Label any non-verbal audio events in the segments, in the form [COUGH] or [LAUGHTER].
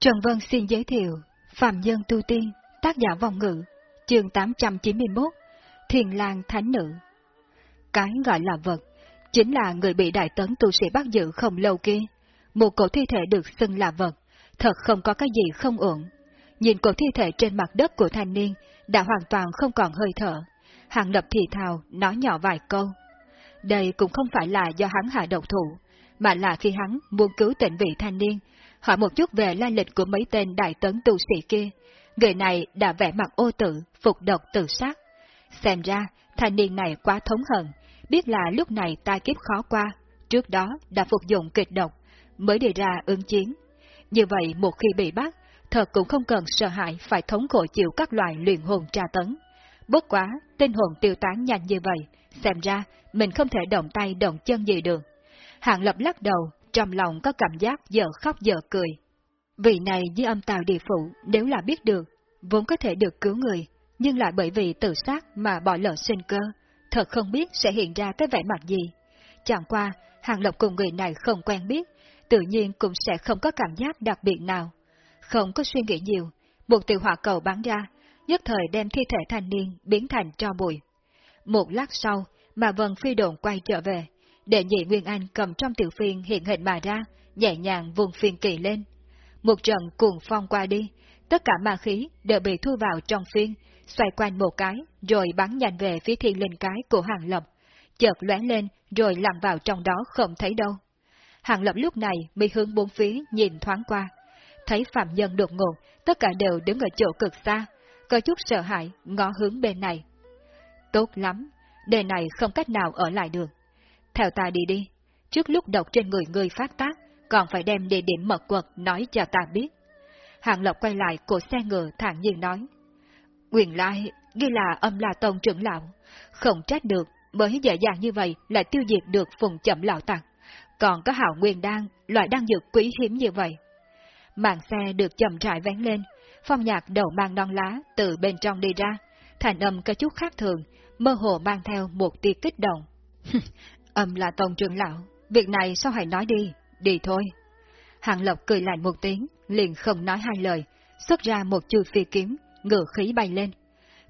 Trần Vân xin giới thiệu Phạm Nhân Tu Tiên, tác giả vòng ngữ, chương 891, Thiền Lan Thánh Nữ. Cái gọi là vật, chính là người bị đại tấn tu sĩ bắt giữ không lâu kia. Một cổ thi thể được xưng là vật, thật không có cái gì không ổn. Nhìn cổ thi thể trên mặt đất của thanh niên, đã hoàn toàn không còn hơi thở. Hàng lập thì thào, nói nhỏ vài câu. Đây cũng không phải là do hắn hạ độc thủ, mà là khi hắn muốn cứu tỉnh vị thanh niên, hỏi một chút về la lịch của mấy tên đại tấn tu sĩ kia. Người này đã vẽ mặt ô tử, phục độc tự sát. Xem ra, thanh niên này quá thống hận, biết là lúc này tai kiếp khó qua, trước đó đã phục dụng kịch độc, mới đề ra ứng chiến. Như vậy một khi bị bắt, thật cũng không cần sợ hãi phải thống khổ chịu các loại luyện hồn tra tấn. Bất quá, tinh hồn tiêu tán nhanh như vậy, xem ra mình không thể động tay động chân gì được. Hạng lập lắc đầu, trong lòng có cảm giác giờ khóc giờ cười. Vị này với âm tào địa phụ nếu là biết được, vốn có thể được cứu người, nhưng lại bởi vì tự sát mà bỏ lỡ sinh cơ, thật không biết sẽ hiện ra cái vẻ mặt gì. Chẳng qua, Hàng Lộc cùng người này không quen biết, tự nhiên cũng sẽ không có cảm giác đặc biệt nào. Không có suy nghĩ nhiều, một tiểu hỏa cầu bắn ra, nhất thời đem thi thể thanh niên biến thành cho bụi. Một lát sau, mà Vân Phi đồn quay trở về, đệ nhị Nguyên Anh cầm trong tiểu phiên hiện hình mà ra, nhẹ nhàng vùng phiên kỳ lên. Một trận cuồng phong qua đi, tất cả ma khí đều bị thu vào trong phiên, xoay quanh một cái, rồi bắn nhanh về phía thiên linh cái của Hàng Lập, chợt lóe lên, rồi lặn vào trong đó không thấy đâu. Hàng Lập lúc này mới hướng bốn phía nhìn thoáng qua, thấy phạm nhân đột ngột, tất cả đều đứng ở chỗ cực xa, có chút sợ hãi, ngó hướng bên này. Tốt lắm, đề này không cách nào ở lại được. Theo ta đi đi, trước lúc độc trên người ngươi phát tác, còn phải đem địa điểm mật quật nói cho ta biết. Hàng Lộc quay lại cổ xe ngựa thản nhiên nói. Quyền lai, ghi là âm là tông trưởng lão, không trách được, mới dễ dàng như vậy lại tiêu diệt được phùng chậm lão tặc. Còn có hảo nguyên đan, loại đan dược quý hiếm như vậy. Màn xe được chậm rãi vén lên, phong nhạc đầu mang non lá từ bên trong đi ra, thành âm có chút khác thường, mơ hồ mang theo một tia kích động. [LAUGHS] âm là tông trưởng lão, việc này sao hãy nói đi, đi thôi. Hàng Lộc cười lạnh một tiếng, liền không nói hai lời, xuất ra một chui phi kiếm, ngựa khí bay lên.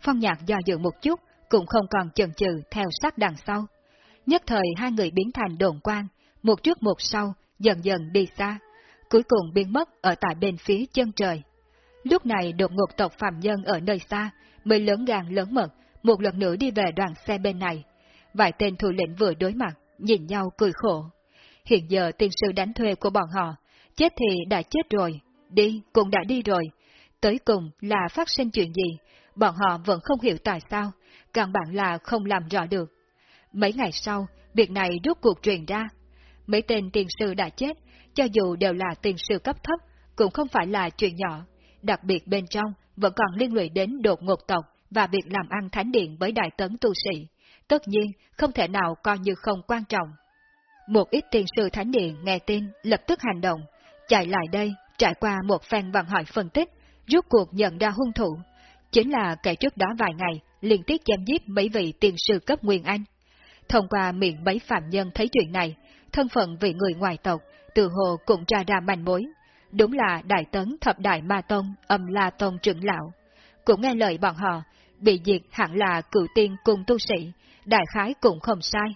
Phong nhạc do dự một chút, cũng không còn chần chừ theo sát đằng sau. Nhất thời hai người biến thành đồn quan, một trước một sau, dần dần đi xa, cuối cùng biến mất ở tại bên phía chân trời. Lúc này đột ngột tộc phạm nhân ở nơi xa, mới lớn gan lớn mật, một lần nữa đi về đoàn xe bên này. Vài tên thủ lĩnh vừa đối mặt, nhìn nhau cười khổ. Hiện giờ tiên sư đánh thuê của bọn họ, chết thì đã chết rồi, đi cũng đã đi rồi. Tới cùng là phát sinh chuyện gì, bọn họ vẫn không hiểu tại sao, càng bản là không làm rõ được. Mấy ngày sau, việc này rút cuộc truyền ra. Mấy tên tiền sư đã chết, cho dù đều là tiền sư cấp thấp, cũng không phải là chuyện nhỏ. Đặc biệt bên trong vẫn còn liên lụy đến đột ngột tộc và việc làm ăn thánh điện với đại tấn tu sĩ. Tất nhiên, không thể nào coi như không quan trọng. Một ít tiền sư thánh điện nghe tin, lập tức hành động, chạy lại đây, trải qua một phen vận hỏi phân tích, rút cuộc nhận ra hung thủ. Chính là kẻ trước đó vài ngày, liên tiếp chém giết mấy vị tiền sư cấp Nguyên Anh. Thông qua miệng mấy phạm nhân thấy chuyện này, thân phận vị người ngoài tộc, từ hồ cũng ra ra manh mối. Đúng là Đại Tấn Thập Đại Ma Tông, âm La Tông trưởng lão. Cũng nghe lời bọn họ, bị diệt hẳn là cựu tiên cùng tu sĩ, đại khái cũng không sai.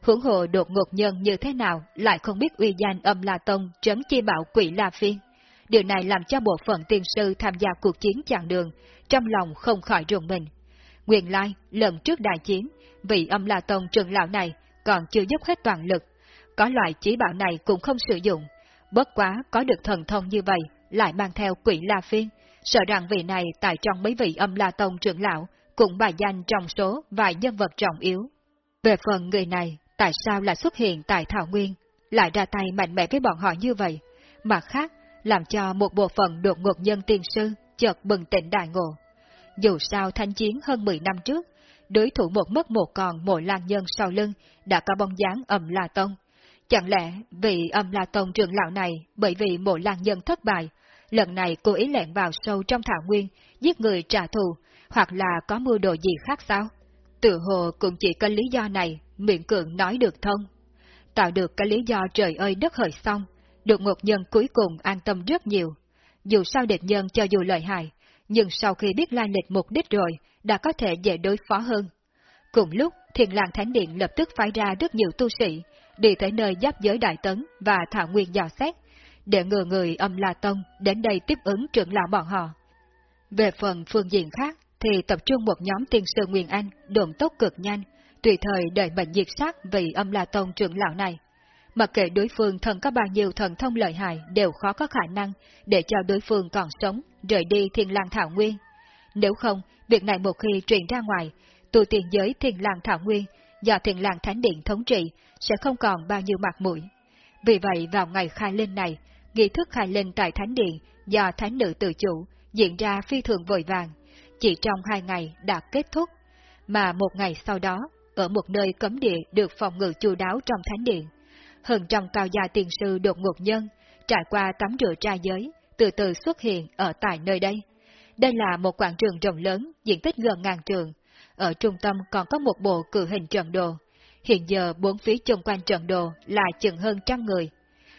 Hưởng hộ đột ngột nhân như thế nào lại không biết uy danh âm La Tông trấn chi bảo quỷ La Phiên. Điều này làm cho bộ phận tiên sư tham gia cuộc chiến chặng đường, trong lòng không khỏi rùng mình. Nguyên lai, lần trước đại chiến, vị âm La Tông trưởng lão này còn chưa dốc hết toàn lực. Có loại chỉ bảo này cũng không sử dụng. Bất quá có được thần thông như vậy, lại mang theo quỷ La Phiên, sợ rằng vị này tại trong mấy vị âm La Tông trưởng lão cũng bài danh trong số vài nhân vật trọng yếu. Về phần người này, tại sao lại xuất hiện tại Thảo Nguyên, lại ra tay mạnh mẽ với bọn họ như vậy, mà khác làm cho một bộ phận đột ngột nhân tiên sư chợt bừng tỉnh đại ngộ. Dù sao thanh chiến hơn 10 năm trước, đối thủ một mất một còn mỗi lan nhân sau lưng đã có bóng dáng âm La Tông. Chẳng lẽ vị âm La Tông trưởng lão này bởi vì một lan nhân thất bại, lần này cố ý lẹn vào sâu trong thảo nguyên, giết người trả thù, hoặc là có mưu đồ gì khác sao? Tự hồ cũng chỉ có lý do này, miệng cường nói được thông. Tạo được cái lý do trời ơi đất hời xong, được một nhân cuối cùng an tâm rất nhiều. dù sao địch nhân cho dù lợi hại, nhưng sau khi biết lai lịch mục đích rồi, đã có thể dễ đối phó hơn. Cùng lúc, Thiền Làng Thánh Điện lập tức phái ra rất nhiều tu sĩ, đi tới nơi giáp giới Đại Tấn và Thảo Nguyên dò xét, để ngừa người âm La Tông đến đây tiếp ứng trưởng lão bọn họ. Về phần phương diện khác, thì tập trung một nhóm tiên sư Nguyên Anh, đồn tốc cực nhanh, tùy thời đợi mệnh diệt sát vị âm La Tông trưởng lão này. Mặc kệ đối phương thần có bao nhiêu thần thông lợi hại đều khó có khả năng để cho đối phương còn sống, rời đi thiên lang thảo nguyên. Nếu không, việc này một khi truyền ra ngoài, tu tiền giới thiên lang thảo nguyên do thiên lang thánh điện thống trị sẽ không còn bao nhiêu mặt mũi. Vì vậy vào ngày khai linh này, nghi thức khai linh tại thánh điện do thánh nữ tự chủ diễn ra phi thường vội vàng, chỉ trong hai ngày đã kết thúc, mà một ngày sau đó, ở một nơi cấm địa được phòng ngự chu đáo trong thánh điện, hơn trăm cao gia tiền sư đột ngột nhân, trải qua tắm rửa tra giới, từ từ xuất hiện ở tại nơi đây. Đây là một quảng trường rộng lớn, diện tích gần ngàn trường. Ở trung tâm còn có một bộ cử hình trận đồ. Hiện giờ bốn phía chung quanh trận đồ là chừng hơn trăm người.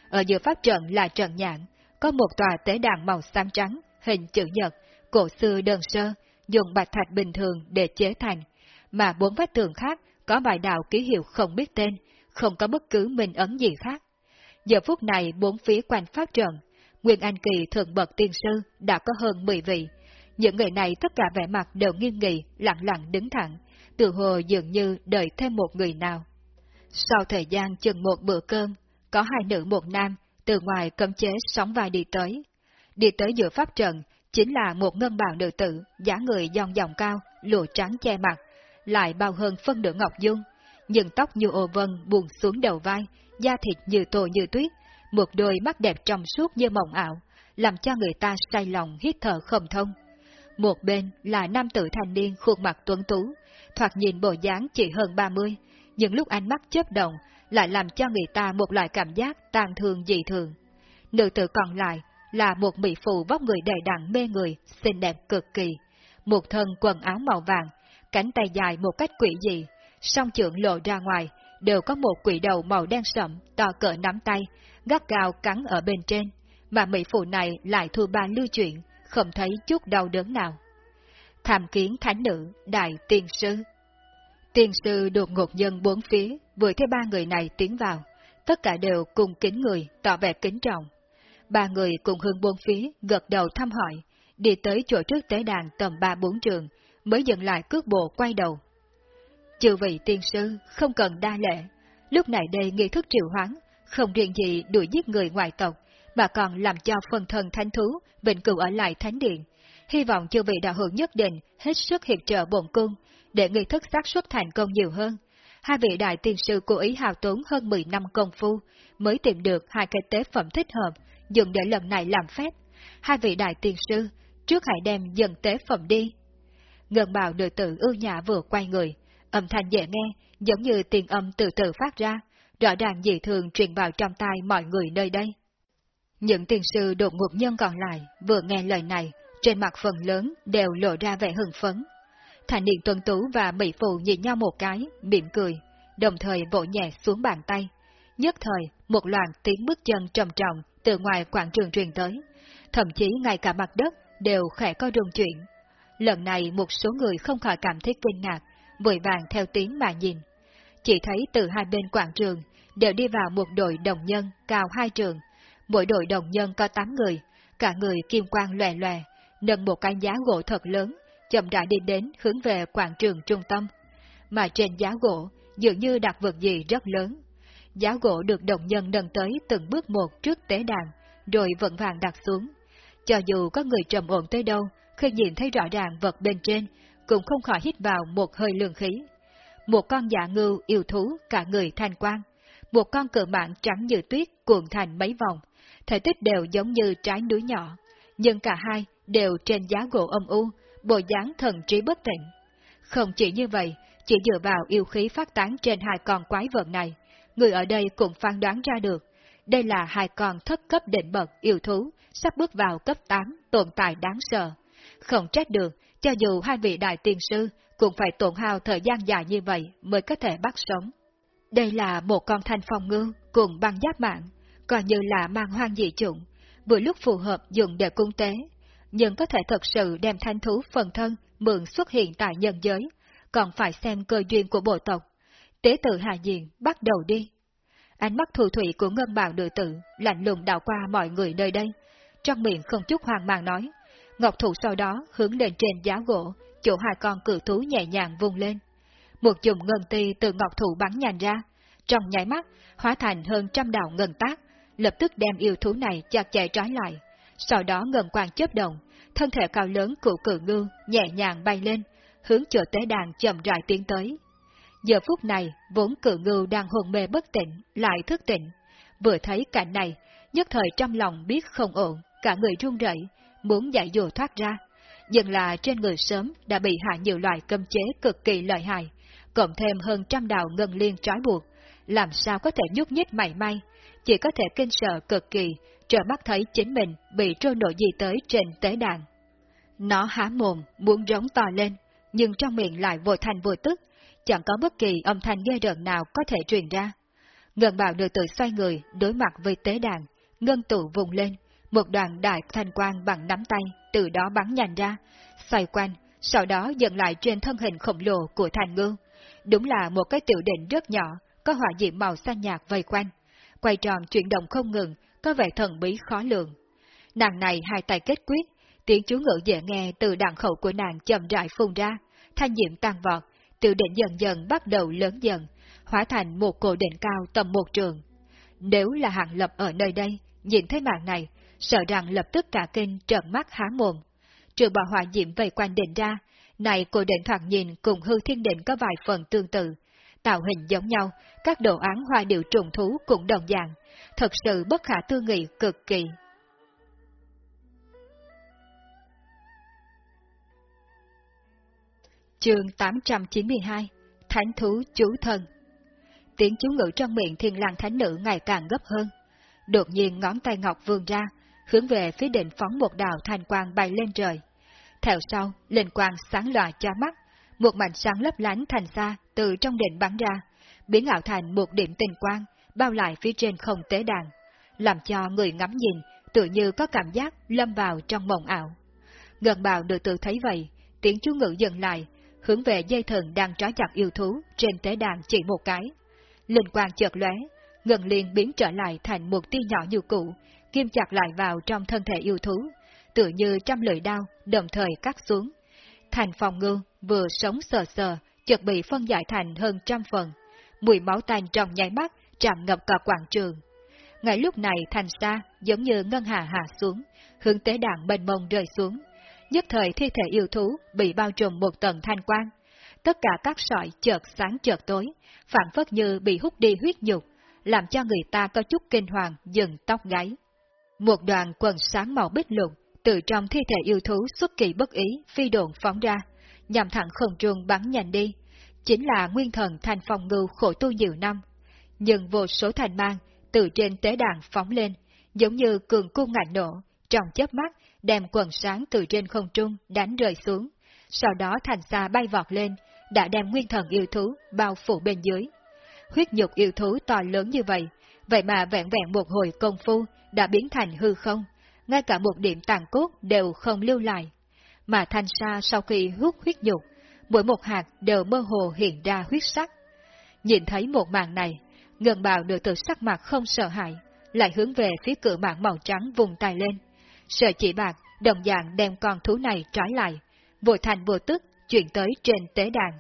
Ở giữa pháp trận là trận nhãn, có một tòa tế đàn màu xám trắng, hình chữ nhật, cổ xưa đơn sơ, dùng bạch thạch bình thường để chế thành, mà bốn vách tường khác có vài đạo ký hiệu không biết tên, không có bất cứ minh ấn gì khác. Giờ phút này bốn phía quanh pháp trận, Nguyên Anh Kỳ thượng bậc tiên sư đã có hơn 10 vị. Những người này tất cả vẻ mặt đều nghiêng nghị, lặng lặng đứng thẳng, từ hồ dường như đợi thêm một người nào. Sau thời gian chừng một bữa cơm, có hai nữ một nam từ ngoài cấm chế sóng vai đi tới. Đi tới giữa pháp trận, chính là một ngân bào nữ tử, giá người dòng dòng cao, lụa trắng che mặt, lại bao hơn phân nửa ngọc dung, nhưng tóc như ô vân buồn xuống đầu vai, da thịt như tô như tuyết, một đôi mắt đẹp trong suốt như mộng ảo, làm cho người ta say lòng hít thở không thông. Một bên là nam tử thanh niên khuôn mặt tuấn tú, thoạt nhìn bộ dáng chỉ hơn 30, nhưng lúc ánh mắt chớp động lại làm cho người ta một loại cảm giác tàn thương dị thường. Nữ tử còn lại là một mỹ phụ vóc người đầy đặn mê người, xinh đẹp cực kỳ, một thân quần áo màu vàng, cánh tay dài một cách quỷ dị, song trưởng lộ ra ngoài, đều có một quỷ đầu màu đen sậm, to cỡ nắm tay, gắt gao cắn ở bên trên, mà mỹ phụ này lại thu ba lưu chuyện, không thấy chút đau đớn nào. Tham kiến thánh nữ, đại tiên sư. Tiên sư đột ngột dân bốn phía, vừa thấy ba người này tiến vào, tất cả đều cùng kính người, tỏ vẻ kính trọng. Ba người cùng hương bốn phía, gật đầu thăm hỏi, đi tới chỗ trước tế đàn tầm ba bốn trường, mới dừng lại cước bộ quay đầu. Chư vị tiên sư, không cần đa lệ, lúc này đây nghi thức triệu hoán, không riêng gì đuổi giết người ngoại tộc, mà còn làm cho phần thần thánh thú vĩnh cửu ở lại thánh điện. Hy vọng chư vị đạo hữu nhất định hết sức hiệp trợ bổn cung, để nghi thức xác suất thành công nhiều hơn. Hai vị đại tiên sư cố ý hào tốn hơn 10 năm công phu, mới tìm được hai cái tế phẩm thích hợp, dùng để lần này làm phép. Hai vị đại tiên sư, trước hãy đem dần tế phẩm đi. Ngân bào nữ tử ưu nhã vừa quay người, âm thanh dễ nghe, giống như tiền âm từ từ phát ra, rõ ràng dị thường truyền vào trong tai mọi người nơi đây. Những tiền sư đột ngột nhân còn lại vừa nghe lời này, trên mặt phần lớn đều lộ ra vẻ hưng phấn. Thành niên tuân tú và mỹ phụ nhìn nhau một cái, mỉm cười, đồng thời vỗ nhẹ xuống bàn tay. Nhất thời, một loạt tiếng bước chân trầm trọng từ ngoài quảng trường truyền tới, thậm chí ngay cả mặt đất đều khẽ có rung chuyển. Lần này một số người không khỏi cảm thấy kinh ngạc, vội vàng theo tiếng mà nhìn. Chỉ thấy từ hai bên quảng trường đều đi vào một đội đồng nhân cao hai trường, mỗi đội đồng nhân có tám người, cả người kim quang lòe lòe, nâng một cái giá gỗ thật lớn, chậm rãi đi đến hướng về quảng trường trung tâm. Mà trên giá gỗ dường như đặt vật gì rất lớn. Giá gỗ được đồng nhân nâng tới từng bước một trước tế đàn, rồi vận vàng đặt xuống. Cho dù có người trầm ổn tới đâu, khi nhìn thấy rõ ràng vật bên trên, cũng không khỏi hít vào một hơi lương khí. Một con dạ ngưu yêu thú cả người thanh quang, một con cự mạng trắng như tuyết cuộn thành mấy vòng, thể tích đều giống như trái núi nhỏ, nhưng cả hai đều trên giá gỗ âm u, bộ dáng thần trí bất tịnh. Không chỉ như vậy, chỉ dựa vào yêu khí phát tán trên hai con quái vật này, người ở đây cũng phán đoán ra được, đây là hai con thất cấp định bậc yêu thú, sắp bước vào cấp 8, tồn tại đáng sợ. Không trách được, cho dù hai vị đại tiên sư cũng phải tổn hao thời gian dài như vậy mới có thể bắt sống. Đây là một con thanh phong ngư cùng băng giáp mạng, coi như là mang hoang dị chủng, vừa lúc phù hợp dùng để cung tế, nhưng có thể thật sự đem thanh thú phần thân mượn xuất hiện tại nhân giới, còn phải xem cơ duyên của bộ tộc. Tế tự hạ diện, bắt đầu đi. Ánh mắt thù thủy của ngân bào nữ tử lạnh lùng đảo qua mọi người nơi đây, trong miệng không chút hoang mang nói. Ngọc thủ sau đó hướng lên trên giá gỗ, chỗ hai con cự thú nhẹ nhàng vung lên. Một chùm ngân ti từ ngọc thủ bắn nhàn ra, trong nháy mắt hóa thành hơn trăm đạo ngân tác, lập tức đem yêu thú này chặt chẽ trói lại. Sau đó ngân quang chớp động, thân thể cao lớn của cự ngư nhẹ nhàng bay lên, hướng chỗ tế đàn chậm rãi tiến tới. Giờ phút này, vốn cự ngư đang hồn mê bất tỉnh, lại thức tỉnh. Vừa thấy cảnh này, nhất thời trong lòng biết không ổn, cả người run rẩy, muốn giải dụ thoát ra. Nhưng là trên người sớm đã bị hạ nhiều loại cấm chế cực kỳ lợi hại, cộng thêm hơn trăm đạo ngân liên trói buộc, làm sao có thể nhúc nhích mảy may, chỉ có thể kinh sợ cực kỳ, trở mắt thấy chính mình bị trôi nổi gì tới trên tế đàn. Nó há mồm, muốn rống to lên, nhưng trong miệng lại vô thành vô tức, chẳng có bất kỳ âm thanh ghê rợn nào có thể truyền ra. Ngân bào được tự xoay người, đối mặt với tế đàn, ngân tụ vùng lên, một đoàn đại thanh quang bằng nắm tay từ đó bắn nhanh ra, xoay quanh, sau đó dần lại trên thân hình khổng lồ của thành ngư. Đúng là một cái tiểu định rất nhỏ, có hỏa diện màu xanh nhạt vây quanh, quay tròn chuyển động không ngừng, có vẻ thần bí khó lường. Nàng này hai tay kết quyết, tiếng chú ngữ dễ nghe từ đạn khẩu của nàng chậm rãi phun ra, thanh diệm tăng vọt, tiểu định dần dần bắt đầu lớn dần, hóa thành một cổ định cao tầm một trường. Nếu là hạng lập ở nơi đây, nhìn thấy màn này, sợ rằng lập tức cả kinh trợn mắt há mồm. Trừ bỏ hỏa diệm vây quanh định ra, này cổ định thoạt nhìn cùng hư thiên định có vài phần tương tự, tạo hình giống nhau, các đồ án hoa điệu trùng thú cũng đồng dạng, thật sự bất khả tư nghị cực kỳ. Chương 892 Thánh thú chú thần, Tiếng chú ngữ trong miệng thiên lang thánh nữ ngày càng gấp hơn. Đột nhiên ngón tay ngọc vươn ra, hướng về phía định phóng một đạo thanh quang bay lên trời. Theo sau, linh quang sáng lòa cho mắt, một mảnh sáng lấp lánh thành xa từ trong đền bắn ra, biến ảo thành một điểm tinh quang, bao lại phía trên không tế đàn, làm cho người ngắm nhìn tự như có cảm giác lâm vào trong mộng ảo. Gần bào được tự thấy vậy, tiếng chú ngữ dừng lại, hướng về dây thần đang trói chặt yêu thú trên tế đàn chỉ một cái. Linh quang chợt lóe, ngân liền biến trở lại thành một tia nhỏ như cũ, kim chặt lại vào trong thân thể yêu thú, tựa như trăm lưỡi đao, đồng thời cắt xuống. Thành phòng ngư vừa sống sờ sờ, chợt bị phân giải thành hơn trăm phần. Mùi máu tanh trong nháy mắt, tràn ngập cả quảng trường. Ngay lúc này thành xa, giống như ngân hà hạ xuống, hướng tế đàn bên mông rơi xuống. Nhất thời thi thể yêu thú bị bao trùm một tầng thanh quang. Tất cả các sỏi chợt sáng chợt tối, phản phất như bị hút đi huyết nhục, làm cho người ta có chút kinh hoàng dừng tóc gáy. Một đoàn quần sáng màu bích lục từ trong thi thể yêu thú xuất kỳ bất ý phi đồn phóng ra, nhằm thẳng không trường bắn nhanh đi, chính là nguyên thần thành phòng ngưu khổ tu nhiều năm. Nhưng vô số thành mang từ trên tế đàn phóng lên, giống như cường cung ngạnh nổ, trong chớp mắt đem quần sáng từ trên không trung đánh rơi xuống, sau đó thành xa bay vọt lên, đã đem nguyên thần yêu thú bao phủ bên dưới. Huyết nhục yêu thú to lớn như vậy, vậy mà vẹn vẹn một hồi công phu đã biến thành hư không, ngay cả một điểm tàn cốt đều không lưu lại. Mà thanh sa sau khi hút huyết nhục, mỗi một hạt đều mơ hồ hiện ra huyết sắc. Nhìn thấy một màn này, ngân bào được từ sắc mặt không sợ hãi, lại hướng về phía cửa mạng màu trắng vùng tay lên. Sợ chỉ bạc, đồng dạng đem con thú này trói lại, vội thành vô tức, chuyển tới trên tế đàn.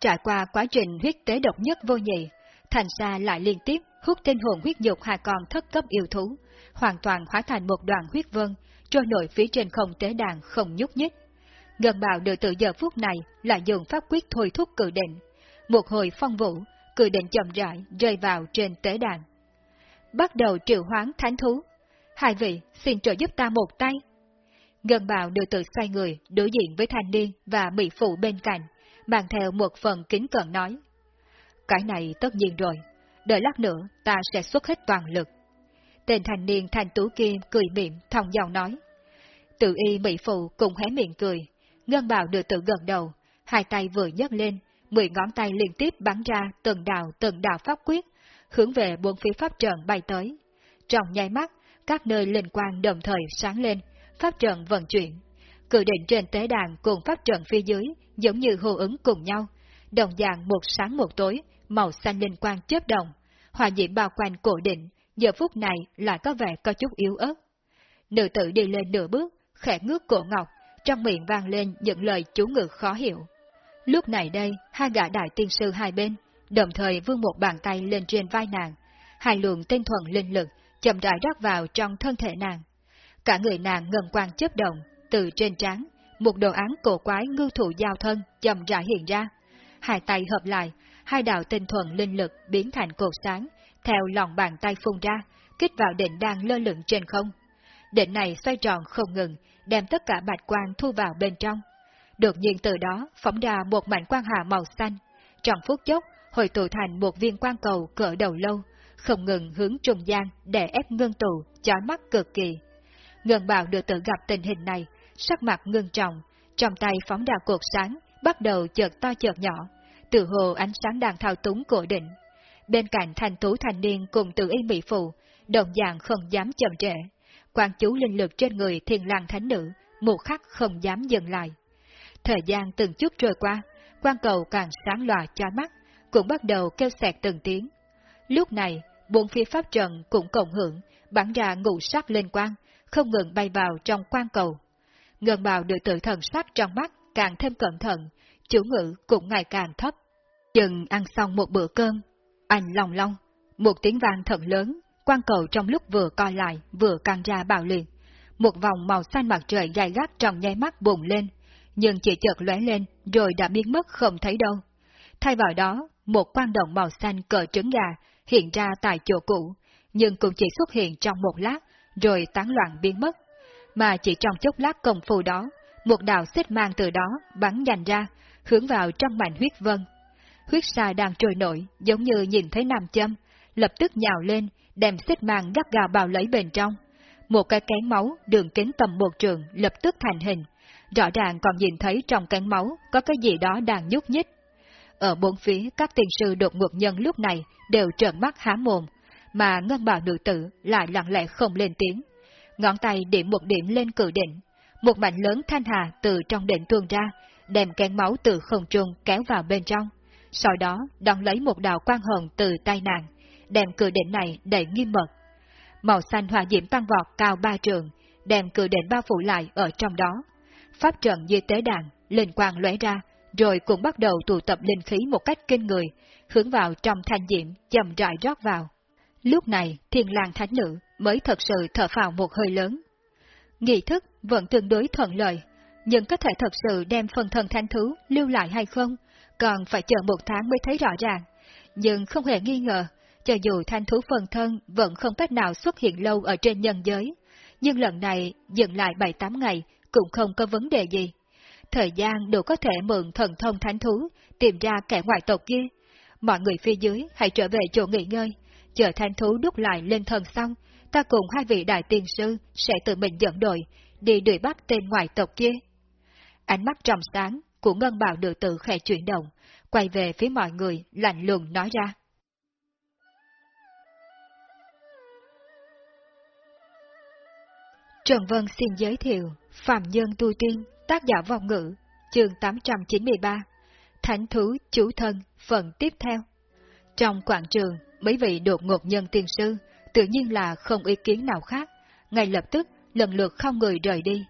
Trải qua quá trình huyết tế độc nhất vô nhị, thành sa lại liên tiếp hút tinh hồn huyết nhục hai con thất cấp yêu thú, hoàn toàn hóa thành một đoàn huyết vân, trôi nổi phía trên không tế đàn không nhúc nhích. Ngân bào được từ giờ phút này là dùng pháp quyết thôi thúc cự định. Một hồi phong vũ, cự định chậm rãi rơi vào trên tế đàn. Bắt đầu triệu hoán thánh thú. Hai vị, xin trợ giúp ta một tay. Ngân bào được tự xoay người, đối diện với thanh niên và mỹ phụ bên cạnh, mang theo một phần kính cận nói. Cái này tất nhiên rồi, đợi lát nữa ta sẽ xuất hết toàn lực. Tên thanh niên thanh tú kia cười miệng, thong dòng nói. Tự y mỹ phụ cùng hé miệng cười, ngân bào được tự gần đầu, hai tay vừa nhấc lên, mười ngón tay liên tiếp bắn ra từng đạo từng đạo pháp quyết, hướng về bốn phía pháp trận bay tới. Trong nháy mắt, các nơi liên quan đồng thời sáng lên, pháp trận vận chuyển. Cự định trên tế đàn cùng pháp trận phía dưới giống như hô ứng cùng nhau, đồng dạng một sáng một tối, màu xanh liên quan chớp đồng, hòa diễm bao quanh cổ định, giờ phút này lại có vẻ có chút yếu ớt. Nữ tử đi lên nửa bước, khẽ ngước cổ ngọc, trong miệng vang lên những lời chú ngữ khó hiểu. Lúc này đây, hai gã đại tiên sư hai bên, đồng thời vươn một bàn tay lên trên vai nàng, hai luồng tinh thuần linh lực chậm rãi rót vào trong thân thể nàng. Cả người nàng ngân quang chớp động, từ trên trán, một đồ án cổ quái ngư thủ giao thân chậm rãi hiện ra. Hai tay hợp lại, hai đạo tinh thuần linh lực biến thành cột sáng, theo lòng bàn tay phun ra, kích vào đỉnh đang lơ lửng trên không. Đỉnh này xoay tròn không ngừng, đem tất cả bạch quang thu vào bên trong. Đột nhiên từ đó phóng ra một mảnh quang hà màu xanh. Trong phút chốc, hội tụ thành một viên quang cầu cỡ đầu lâu, không ngừng hướng trung gian để ép ngân tụ, chói mắt cực kỳ. Ngân bảo được tự gặp tình hình này, sắc mặt ngưng trọng, trong tay phóng ra cột sáng, bắt đầu chợt to chợt nhỏ, từ hồ ánh sáng đang thao túng cổ định. Bên cạnh thành tú thành niên cùng tự y mỹ phụ, đồng dạng không dám chậm trễ, quan chú linh lực trên người thiên lang thánh nữ, một khắc không dám dừng lại. Thời gian từng chút trôi qua, quan cầu càng sáng lòa cho mắt, cũng bắt đầu kêu xẹt từng tiếng. Lúc này, bốn phía pháp trận cũng cộng hưởng, bắn ra ngũ sắc lên quang, không ngừng bay vào trong quan cầu. Ngân bào được tự thần sắc trong mắt càng thêm cẩn thận, chủ ngữ cũng ngày càng thấp. Chừng ăn xong một bữa cơm, anh lòng long, một tiếng vang thật lớn, quan cầu trong lúc vừa coi lại vừa căng ra bạo liệt. Một vòng màu xanh mặt trời gai gắt trong nháy mắt bùng lên, nhưng chỉ chợt lóe lên rồi đã biến mất không thấy đâu. Thay vào đó, một quan động màu xanh cỡ trứng gà hiện ra tại chỗ cũ, nhưng cũng chỉ xuất hiện trong một lát, rồi tán loạn biến mất. Mà chỉ trong chốc lát công phu đó, một đạo xích mang từ đó bắn nhanh ra, hướng vào trong mảnh huyết vân. Huyết sai đang trôi nổi, giống như nhìn thấy nam châm, lập tức nhào lên, đem xích mang gắt gào bào lấy bên trong. Một cái kén máu đường kính tầm một trường lập tức thành hình, rõ ràng còn nhìn thấy trong kén máu có cái gì đó đang nhúc nhích. Ở bốn phía các tiền sư đột ngột nhân lúc này đều trợn mắt há mồm, mà ngân bào nữ tử lại lặng lẽ không lên tiếng. Ngón tay điểm một điểm lên cử đỉnh, một mảnh lớn thanh hà từ trong đỉnh tuôn ra, đem kén máu từ không trung kéo vào bên trong. Sau đó đón lấy một đạo quan hồng từ tay nàng, đem cửa đỉnh này đẩy nghiêm mật. Màu xanh hỏa diễm tăng vọt cao ba trường, đem cửa đỉnh bao phủ lại ở trong đó. Pháp trận như tế đàn, linh quang lóe ra, rồi cũng bắt đầu tụ tập linh khí một cách kinh người, hướng vào trong thanh diễm chậm rãi rót vào. Lúc này, thiên lang thánh nữ mới thật sự thở phào một hơi lớn. Nghị thức vẫn tương đối thuận lợi, nhưng có thể thật sự đem phần thân thanh thứ lưu lại hay không, còn phải chờ một tháng mới thấy rõ ràng. Nhưng không hề nghi ngờ, cho dù thanh thú phần thân vẫn không cách nào xuất hiện lâu ở trên nhân giới, nhưng lần này dừng lại 7-8 ngày cũng không có vấn đề gì. Thời gian đủ có thể mượn thần thông thánh thú, tìm ra kẻ ngoại tộc kia. Mọi người phía dưới hãy trở về chỗ nghỉ ngơi, chờ thanh thú đúc lại lên thần xong, ta cùng hai vị đại tiên sư sẽ tự mình dẫn đội, đi đuổi bắt tên ngoại tộc kia. Ánh mắt trong sáng của ngân bảo được tự khẽ chuyển động, quay về phía mọi người, lạnh lùng nói ra. Trần Vân xin giới thiệu Phạm Nhân Tu Tiên, tác giả vọng ngữ, chương 893, Thánh Thú Chủ Thân, phần tiếp theo. Trong quảng trường, mấy vị đột ngột nhân tiên sư, tự nhiên là không ý kiến nào khác, ngay lập tức lần lượt không người rời đi.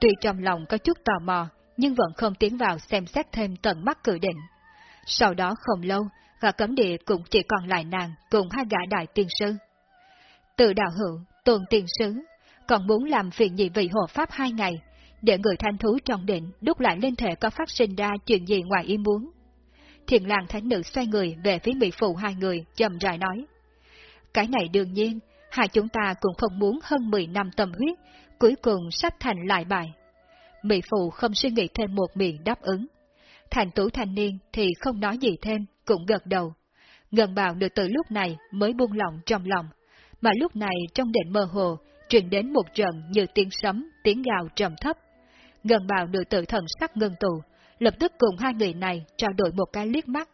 Tuy trong lòng có chút tò mò, nhưng vẫn không tiến vào xem xét thêm tận mắt cử định. Sau đó không lâu, gã cấm địa cũng chỉ còn lại nàng cùng hai gã đại tiên sư. Từ đạo hữu, tuần tiên sứ, còn muốn làm phiền nhị vị hộ pháp hai ngày, để người thanh thú trong định đúc lại linh thể có phát sinh ra chuyện gì ngoài ý muốn. Thiền làng thánh nữ xoay người về phía mỹ phụ hai người, chậm rãi nói. Cái này đương nhiên, hai chúng ta cũng không muốn hơn 10 năm tâm huyết, cuối cùng sắp thành lại bài. Mỹ phụ không suy nghĩ thêm một miệng đáp ứng. Thành tú thanh niên thì không nói gì thêm, cũng gật đầu. Ngân bào được từ lúc này mới buông lỏng trong lòng, mà lúc này trong đền mơ hồ, truyền đến một trận như tiếng sấm, tiếng gào trầm thấp. Ngân bào được tự thần sắc ngân tù, lập tức cùng hai người này trao đổi một cái liếc mắt.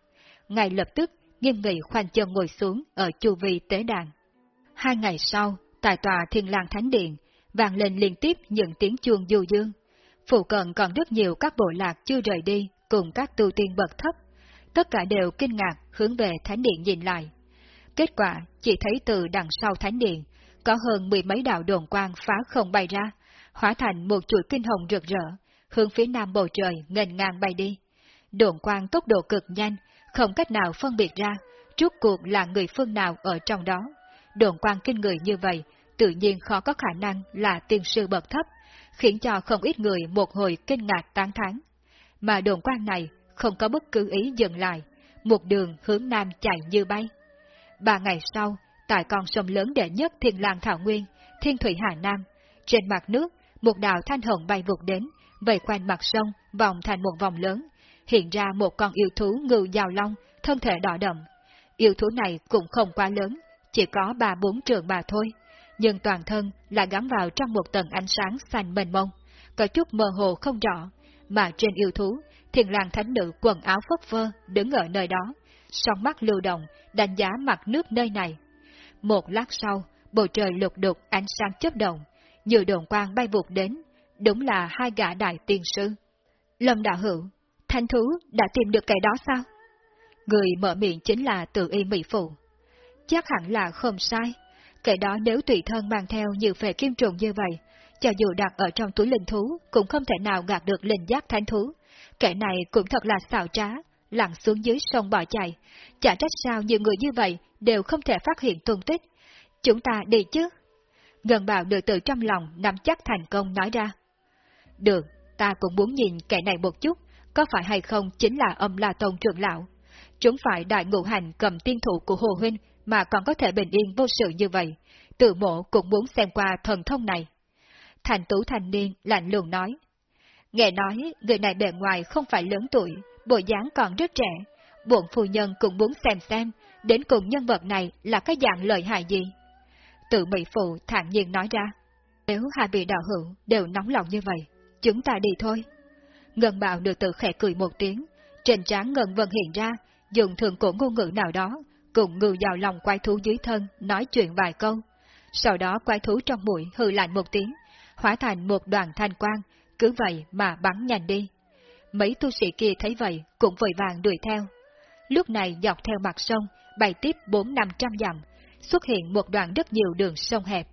Ngay lập tức, nghiêm nghị khoanh chân ngồi xuống ở chu vi tế đàn. Hai ngày sau, tại tòa Thiên lang Thánh Điện, vang lên liên tiếp những tiếng chuông du dương. Phụ cận còn rất nhiều các bộ lạc chưa rời đi cùng các tu tiên bậc thấp. Tất cả đều kinh ngạc hướng về Thánh Điện nhìn lại. Kết quả chỉ thấy từ đằng sau Thánh Điện, có hơn mười mấy đạo đồn quang phá không bay ra, hóa thành một chuỗi kinh hồng rực rỡ, hướng phía nam bầu trời ngần ngang bay đi. Đồn quang tốc độ cực nhanh, không cách nào phân biệt ra, rốt cuộc là người phương nào ở trong đó. Đồn quang kinh người như vậy, tự nhiên khó có khả năng là tiên sư bậc thấp, khiến cho không ít người một hồi kinh ngạc tán thán. Mà đồn quan này không có bất cứ ý dừng lại, một đường hướng nam chạy như bay. Ba ngày sau, tại con sông lớn đệ nhất Thiên Lang Thảo Nguyên, Thiên Thủy Hà Nam, trên mặt nước, một đạo thanh hồng bay vụt đến, vây quanh mặt sông, vòng thành một vòng lớn, hiện ra một con yêu thú ngưu giàu long, thân thể đỏ đậm. Yêu thú này cũng không quá lớn, chỉ có ba bốn trường bà thôi, nhưng toàn thân lại gắn vào trong một tầng ánh sáng xanh mênh mông, có chút mơ hồ không rõ, mà trên yêu thú, thiền lang thánh nữ quần áo phất phơ đứng ở nơi đó, song mắt lưu động, đánh giá mặt nước nơi này. Một lát sau, bầu trời lục đục ánh sáng chớp động, nhiều đồn quang bay vụt đến, đúng là hai gã đại tiên sư. Lâm đạo hữu, thanh thú đã tìm được cái đó sao? Người mở miệng chính là tự y mỹ phụ. Chắc hẳn là không sai, kể đó nếu tùy thân mang theo nhiều phệ kim trùng như vậy, cho dù đặt ở trong túi linh thú cũng không thể nào gạt được linh giác thanh thú. Kẻ này cũng thật là xào trá, lặn xuống dưới sông bỏ chạy. Chả trách sao nhiều người như vậy đều không thể phát hiện tung tích. Chúng ta đi chứ? Ngân bào được từ trong lòng nắm chắc thành công nói ra. Được, ta cũng muốn nhìn kẻ này một chút, có phải hay không chính là âm La Tôn trưởng lão. Chúng phải đại ngũ hành cầm tiên thủ của Hồ Huynh mà còn có thể bình yên vô sự như vậy. Tự mộ cũng muốn xem qua thần thông này. Thành tú thành niên lạnh lùng nói. Nghe nói, người này bề ngoài không phải lớn tuổi, bộ dáng còn rất trẻ. Buồn phu nhân cũng muốn xem xem, đến cùng nhân vật này là cái dạng lợi hại gì. Tự Mỹ Phụ thản nhiên nói ra. Nếu hai vị đạo hữu đều nóng lòng như vậy, chúng ta đi thôi. Ngân bạo được tự khẽ cười một tiếng, trên trán Ngân Vân hiện ra, dùng thường cổ ngôn ngữ nào đó, cùng ngừ vào lòng quái thú dưới thân, nói chuyện vài câu. Sau đó quái thú trong mũi hư lạnh một tiếng, hóa thành một đoàn thanh quang, cứ vậy mà bắn nhanh đi. Mấy tu sĩ kia thấy vậy cũng vội vàng đuổi theo. Lúc này dọc theo mặt sông, bay tiếp bốn năm trăm dặm, xuất hiện một đoạn rất nhiều đường sông hẹp.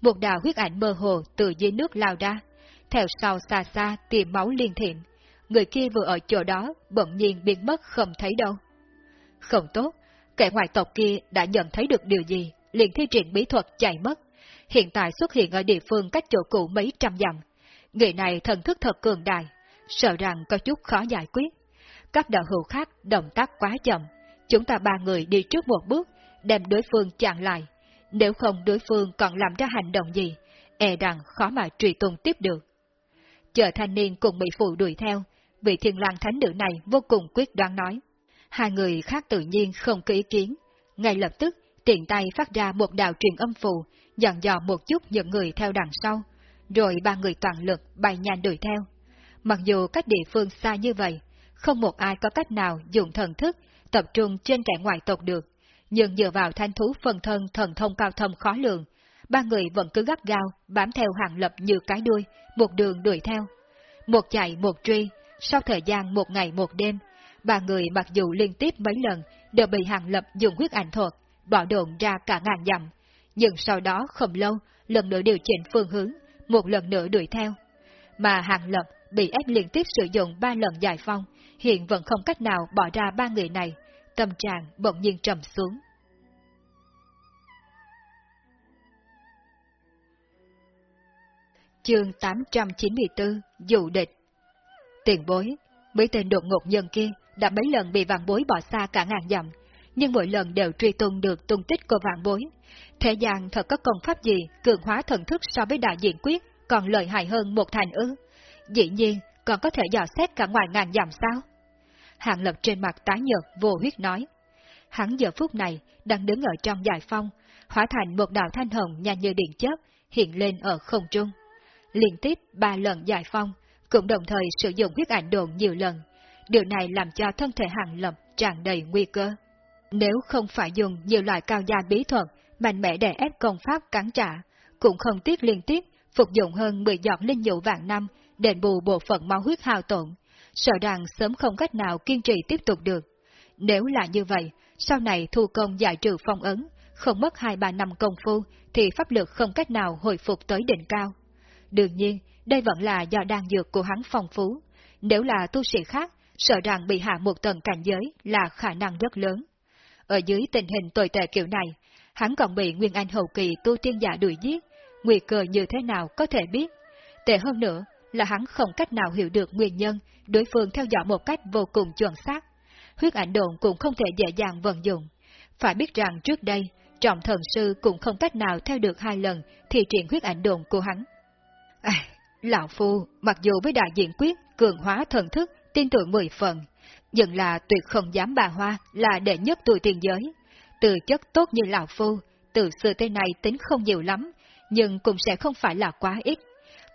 Một đạo huyết ảnh mơ hồ từ dưới nước lao ra, theo sau xa xa tìm máu liên thiện. Người kia vừa ở chỗ đó, bỗng nhiên biến mất không thấy đâu. Không tốt, kẻ ngoại tộc kia đã nhận thấy được điều gì, liền thi triển bí thuật chạy mất. Hiện tại xuất hiện ở địa phương cách chỗ cũ mấy trăm dặm. Người này thần thức thật cường đại, sợ rằng có chút khó giải quyết. Các đạo hữu khác động tác quá chậm, chúng ta ba người đi trước một bước, đem đối phương chặn lại. Nếu không đối phương còn làm ra hành động gì, e rằng khó mà truy tung tiếp được. Chờ thanh niên cùng bị phụ đuổi theo, vị thiên lang thánh nữ này vô cùng quyết đoán nói. Hai người khác tự nhiên không có ý kiến. Ngay lập tức, tiện tay phát ra một đạo truyền âm phù, dặn dò một chút những người theo đằng sau, rồi ba người toàn lực bay nhanh đuổi theo. Mặc dù cách địa phương xa như vậy, không một ai có cách nào dùng thần thức tập trung trên kẻ ngoại tộc được, nhưng dựa vào thanh thú phần thân thần thông cao thâm khó lường, ba người vẫn cứ gắt gao bám theo hàng lập như cái đuôi, một đường đuổi theo. Một chạy một truy, sau thời gian một ngày một đêm, ba người mặc dù liên tiếp mấy lần đều bị hàng lập dùng huyết ảnh thuật, bỏ đồn ra cả ngàn dặm, nhưng sau đó không lâu, lần nữa điều chỉnh phương hướng, một lần nữa đuổi theo. Mà hàng lập bị ép liên tiếp sử dụng ba lần giải phong, hiện vẫn không cách nào bỏ ra ba người này, tâm trạng bỗng nhiên trầm xuống. Chương 894 Dụ địch Tiền bối, mấy tên đột ngột nhân kia đã mấy lần bị vạn bối bỏ xa cả ngàn dặm, nhưng mỗi lần đều truy tung được tung tích của vạn bối. Thế gian thật có công pháp gì cường hóa thần thức so với đại diện quyết còn lợi hại hơn một thành ư? Dĩ nhiên, còn có thể dò xét cả ngoài ngàn dặm sao? Hạng lập trên mặt tái nhợt vô huyết nói. Hắn giờ phút này đang đứng ở trong giải phong, hóa thành một đạo thanh hồng nhanh như điện chớp, hiện lên ở không trung. Liên tiếp ba lần giải phong, cũng đồng thời sử dụng huyết ảnh đồn nhiều lần. Điều này làm cho thân thể hàng lập tràn đầy nguy cơ. Nếu không phải dùng nhiều loại cao gia bí thuật, mạnh mẽ để ép công pháp cắn trả, cũng không tiếc liên tiếp phục dụng hơn 10 giọt linh dụ vạn năm đền bù bộ phận máu huyết hao tổn, sợ rằng sớm không cách nào kiên trì tiếp tục được. Nếu là như vậy, sau này thu công giải trừ phong ấn, không mất 2-3 năm công phu thì pháp lực không cách nào hồi phục tới đỉnh cao. Đương nhiên, đây vẫn là do đan dược của hắn phong phú. Nếu là tu sĩ khác, sợ rằng bị hạ một tầng cảnh giới là khả năng rất lớn. Ở dưới tình hình tồi tệ kiểu này, hắn còn bị Nguyên Anh hậu kỳ tu tiên giả đuổi giết, nguy cơ như thế nào có thể biết. Tệ hơn nữa là hắn không cách nào hiểu được nguyên nhân đối phương theo dõi một cách vô cùng chuẩn xác. Huyết ảnh đồn cũng không thể dễ dàng vận dụng. Phải biết rằng trước đây, trọng thần sư cũng không cách nào theo được hai lần thì triển huyết ảnh đồn của hắn. À, Lão Phu, mặc dù với đại diện quyết, cường hóa thần thức, tin tưởng mười phần, nhưng là tuyệt không dám bà hoa là đệ nhất tuổi tiền giới. Từ chất tốt như Lão Phu, từ xưa tới nay tính không nhiều lắm, nhưng cũng sẽ không phải là quá ít.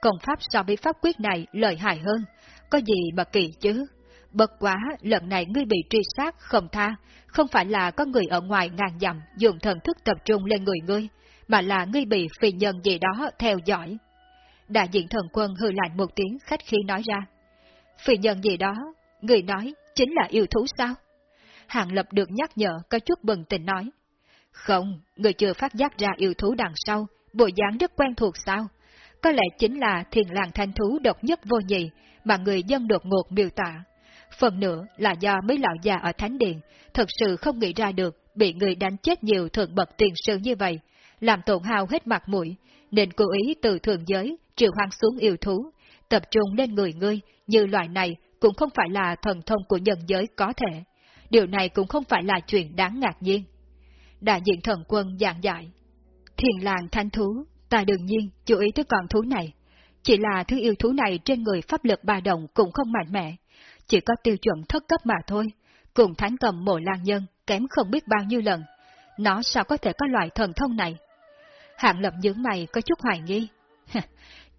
Công pháp so với pháp quyết này lợi hại hơn, có gì mà kỳ chứ? Bất quá, lần này ngươi bị truy sát không tha, không phải là có người ở ngoài ngàn dặm dùng thần thức tập trung lên người ngươi, mà là ngươi bị phi nhân gì đó theo dõi. Đại diện thần quân hư lạnh một tiếng khách khí nói ra. Phi nhân gì đó, người nói chính là yêu thú sao? Hàng lập được nhắc nhở có chút bừng tỉnh nói. Không, người chưa phát giác ra yêu thú đằng sau, bộ dáng rất quen thuộc sao? Có lẽ chính là thiền làng thanh thú độc nhất vô nhị mà người dân đột ngột miêu tả. Phần nữa là do mấy lão già ở Thánh Điện thật sự không nghĩ ra được bị người đánh chết nhiều thượng bậc tiền sư như vậy, làm tổn hao hết mặt mũi, nên cố ý từ thường giới triệu hoang xuống yêu thú, tập trung lên người ngươi như loại này cũng không phải là thần thông của nhân giới có thể. Điều này cũng không phải là chuyện đáng ngạc nhiên. Đại diện thần quân giảng dạy. Thiền làng thanh thú, ta đương nhiên chú ý tới con thú này. Chỉ là thứ yêu thú này trên người pháp lực ba đồng cũng không mạnh mẽ, chỉ có tiêu chuẩn thất cấp mà thôi, cùng thánh cầm mộ lan nhân kém không biết bao nhiêu lần. Nó sao có thể có loại thần thông này? Hạng lập những mày có chút hoài nghi. [LAUGHS]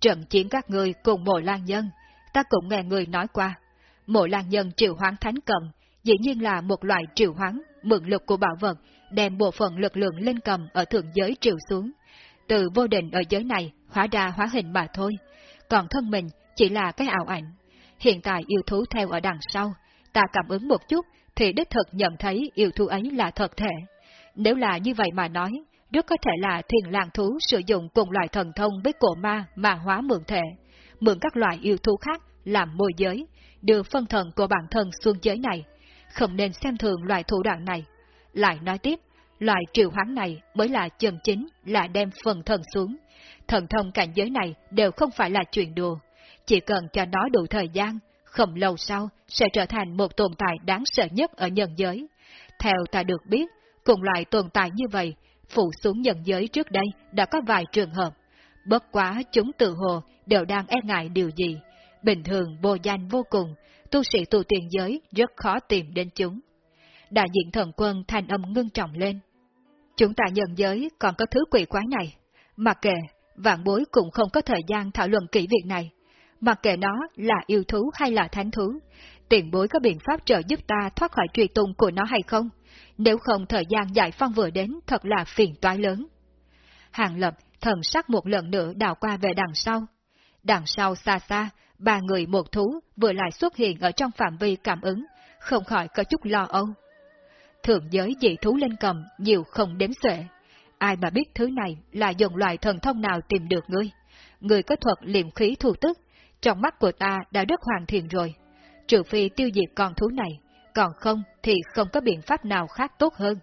Trận chiến các người cùng mộ lan nhân, ta cũng nghe người nói qua. Mộ lan nhân triệu hoán thánh cầm, dĩ nhiên là một loại triệu hoán, mượn lực của bảo vật, đem bộ phận lực lượng lên cầm ở thượng giới triệu xuống. Từ vô định ở giới này, hóa ra hóa hình mà thôi. Còn thân mình chỉ là cái ảo ảnh. Hiện tại yêu thú theo ở đằng sau, ta cảm ứng một chút thì đích thực nhận thấy yêu thú ấy là thật thể. Nếu là như vậy mà nói, rất có thể là thiền làng thú sử dụng cùng loại thần thông với cổ ma mà hóa mượn thể, mượn các loại yêu thú khác làm môi giới, đưa phân thần của bản thân xuống giới này. Không nên xem thường loại thủ đoạn này. Lại nói tiếp, loại triệu hoán này mới là chân chính là đem phần thần xuống. Thần thông cảnh giới này đều không phải là chuyện đùa. Chỉ cần cho nó đủ thời gian, không lâu sau sẽ trở thành một tồn tại đáng sợ nhất ở nhân giới. Theo ta được biết, cùng loại tồn tại như vậy phụ xuống nhân giới trước đây đã có vài trường hợp. Bất quá chúng tự hồ đều đang e ngại điều gì. Bình thường vô danh vô cùng, tu sĩ tu tiên giới rất khó tìm đến chúng. Đại diện thần quân thanh âm ngưng trọng lên. Chúng ta nhân giới còn có thứ quỷ quái này. Mặc kệ, vạn bối cũng không có thời gian thảo luận kỹ việc này. Mặc kệ nó là yêu thú hay là thánh thú, tiền bối có biện pháp trợ giúp ta thoát khỏi truy tung của nó hay không? Nếu không thời gian giải phong vừa đến thật là phiền toái lớn. Hàng lập thần sắc một lần nữa đào qua về đằng sau. Đằng sau xa xa, ba người một thú vừa lại xuất hiện ở trong phạm vi cảm ứng, không khỏi có chút lo âu. Thượng giới dị thú lên cầm nhiều không đếm xuể. Ai mà biết thứ này là dùng loại thần thông nào tìm được ngươi? Người có thuật liệm khí thu tức, trong mắt của ta đã rất hoàn thiện rồi. Trừ phi tiêu diệt con thú này, còn không thì không có biện pháp nào khác tốt hơn.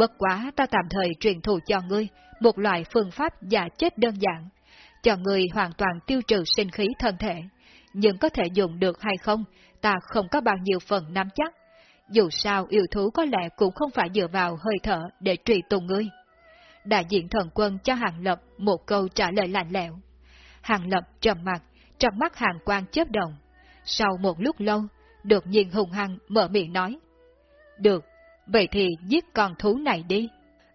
Bất quá ta tạm thời truyền thụ cho ngươi một loại phương pháp giả chết đơn giản, cho ngươi hoàn toàn tiêu trừ sinh khí thân thể, nhưng có thể dùng được hay không, ta không có bao nhiêu phần nắm chắc. Dù sao yêu thú có lẽ cũng không phải dựa vào hơi thở để trì tùng ngươi. Đại diện thần quân cho Hàng Lập một câu trả lời lạnh lẽo. Hàng Lập trầm mặt, trong mắt hàng quang chớp động. Sau một lúc lâu, đột nhiên hùng hăng mở miệng nói. Được, vậy thì giết con thú này đi.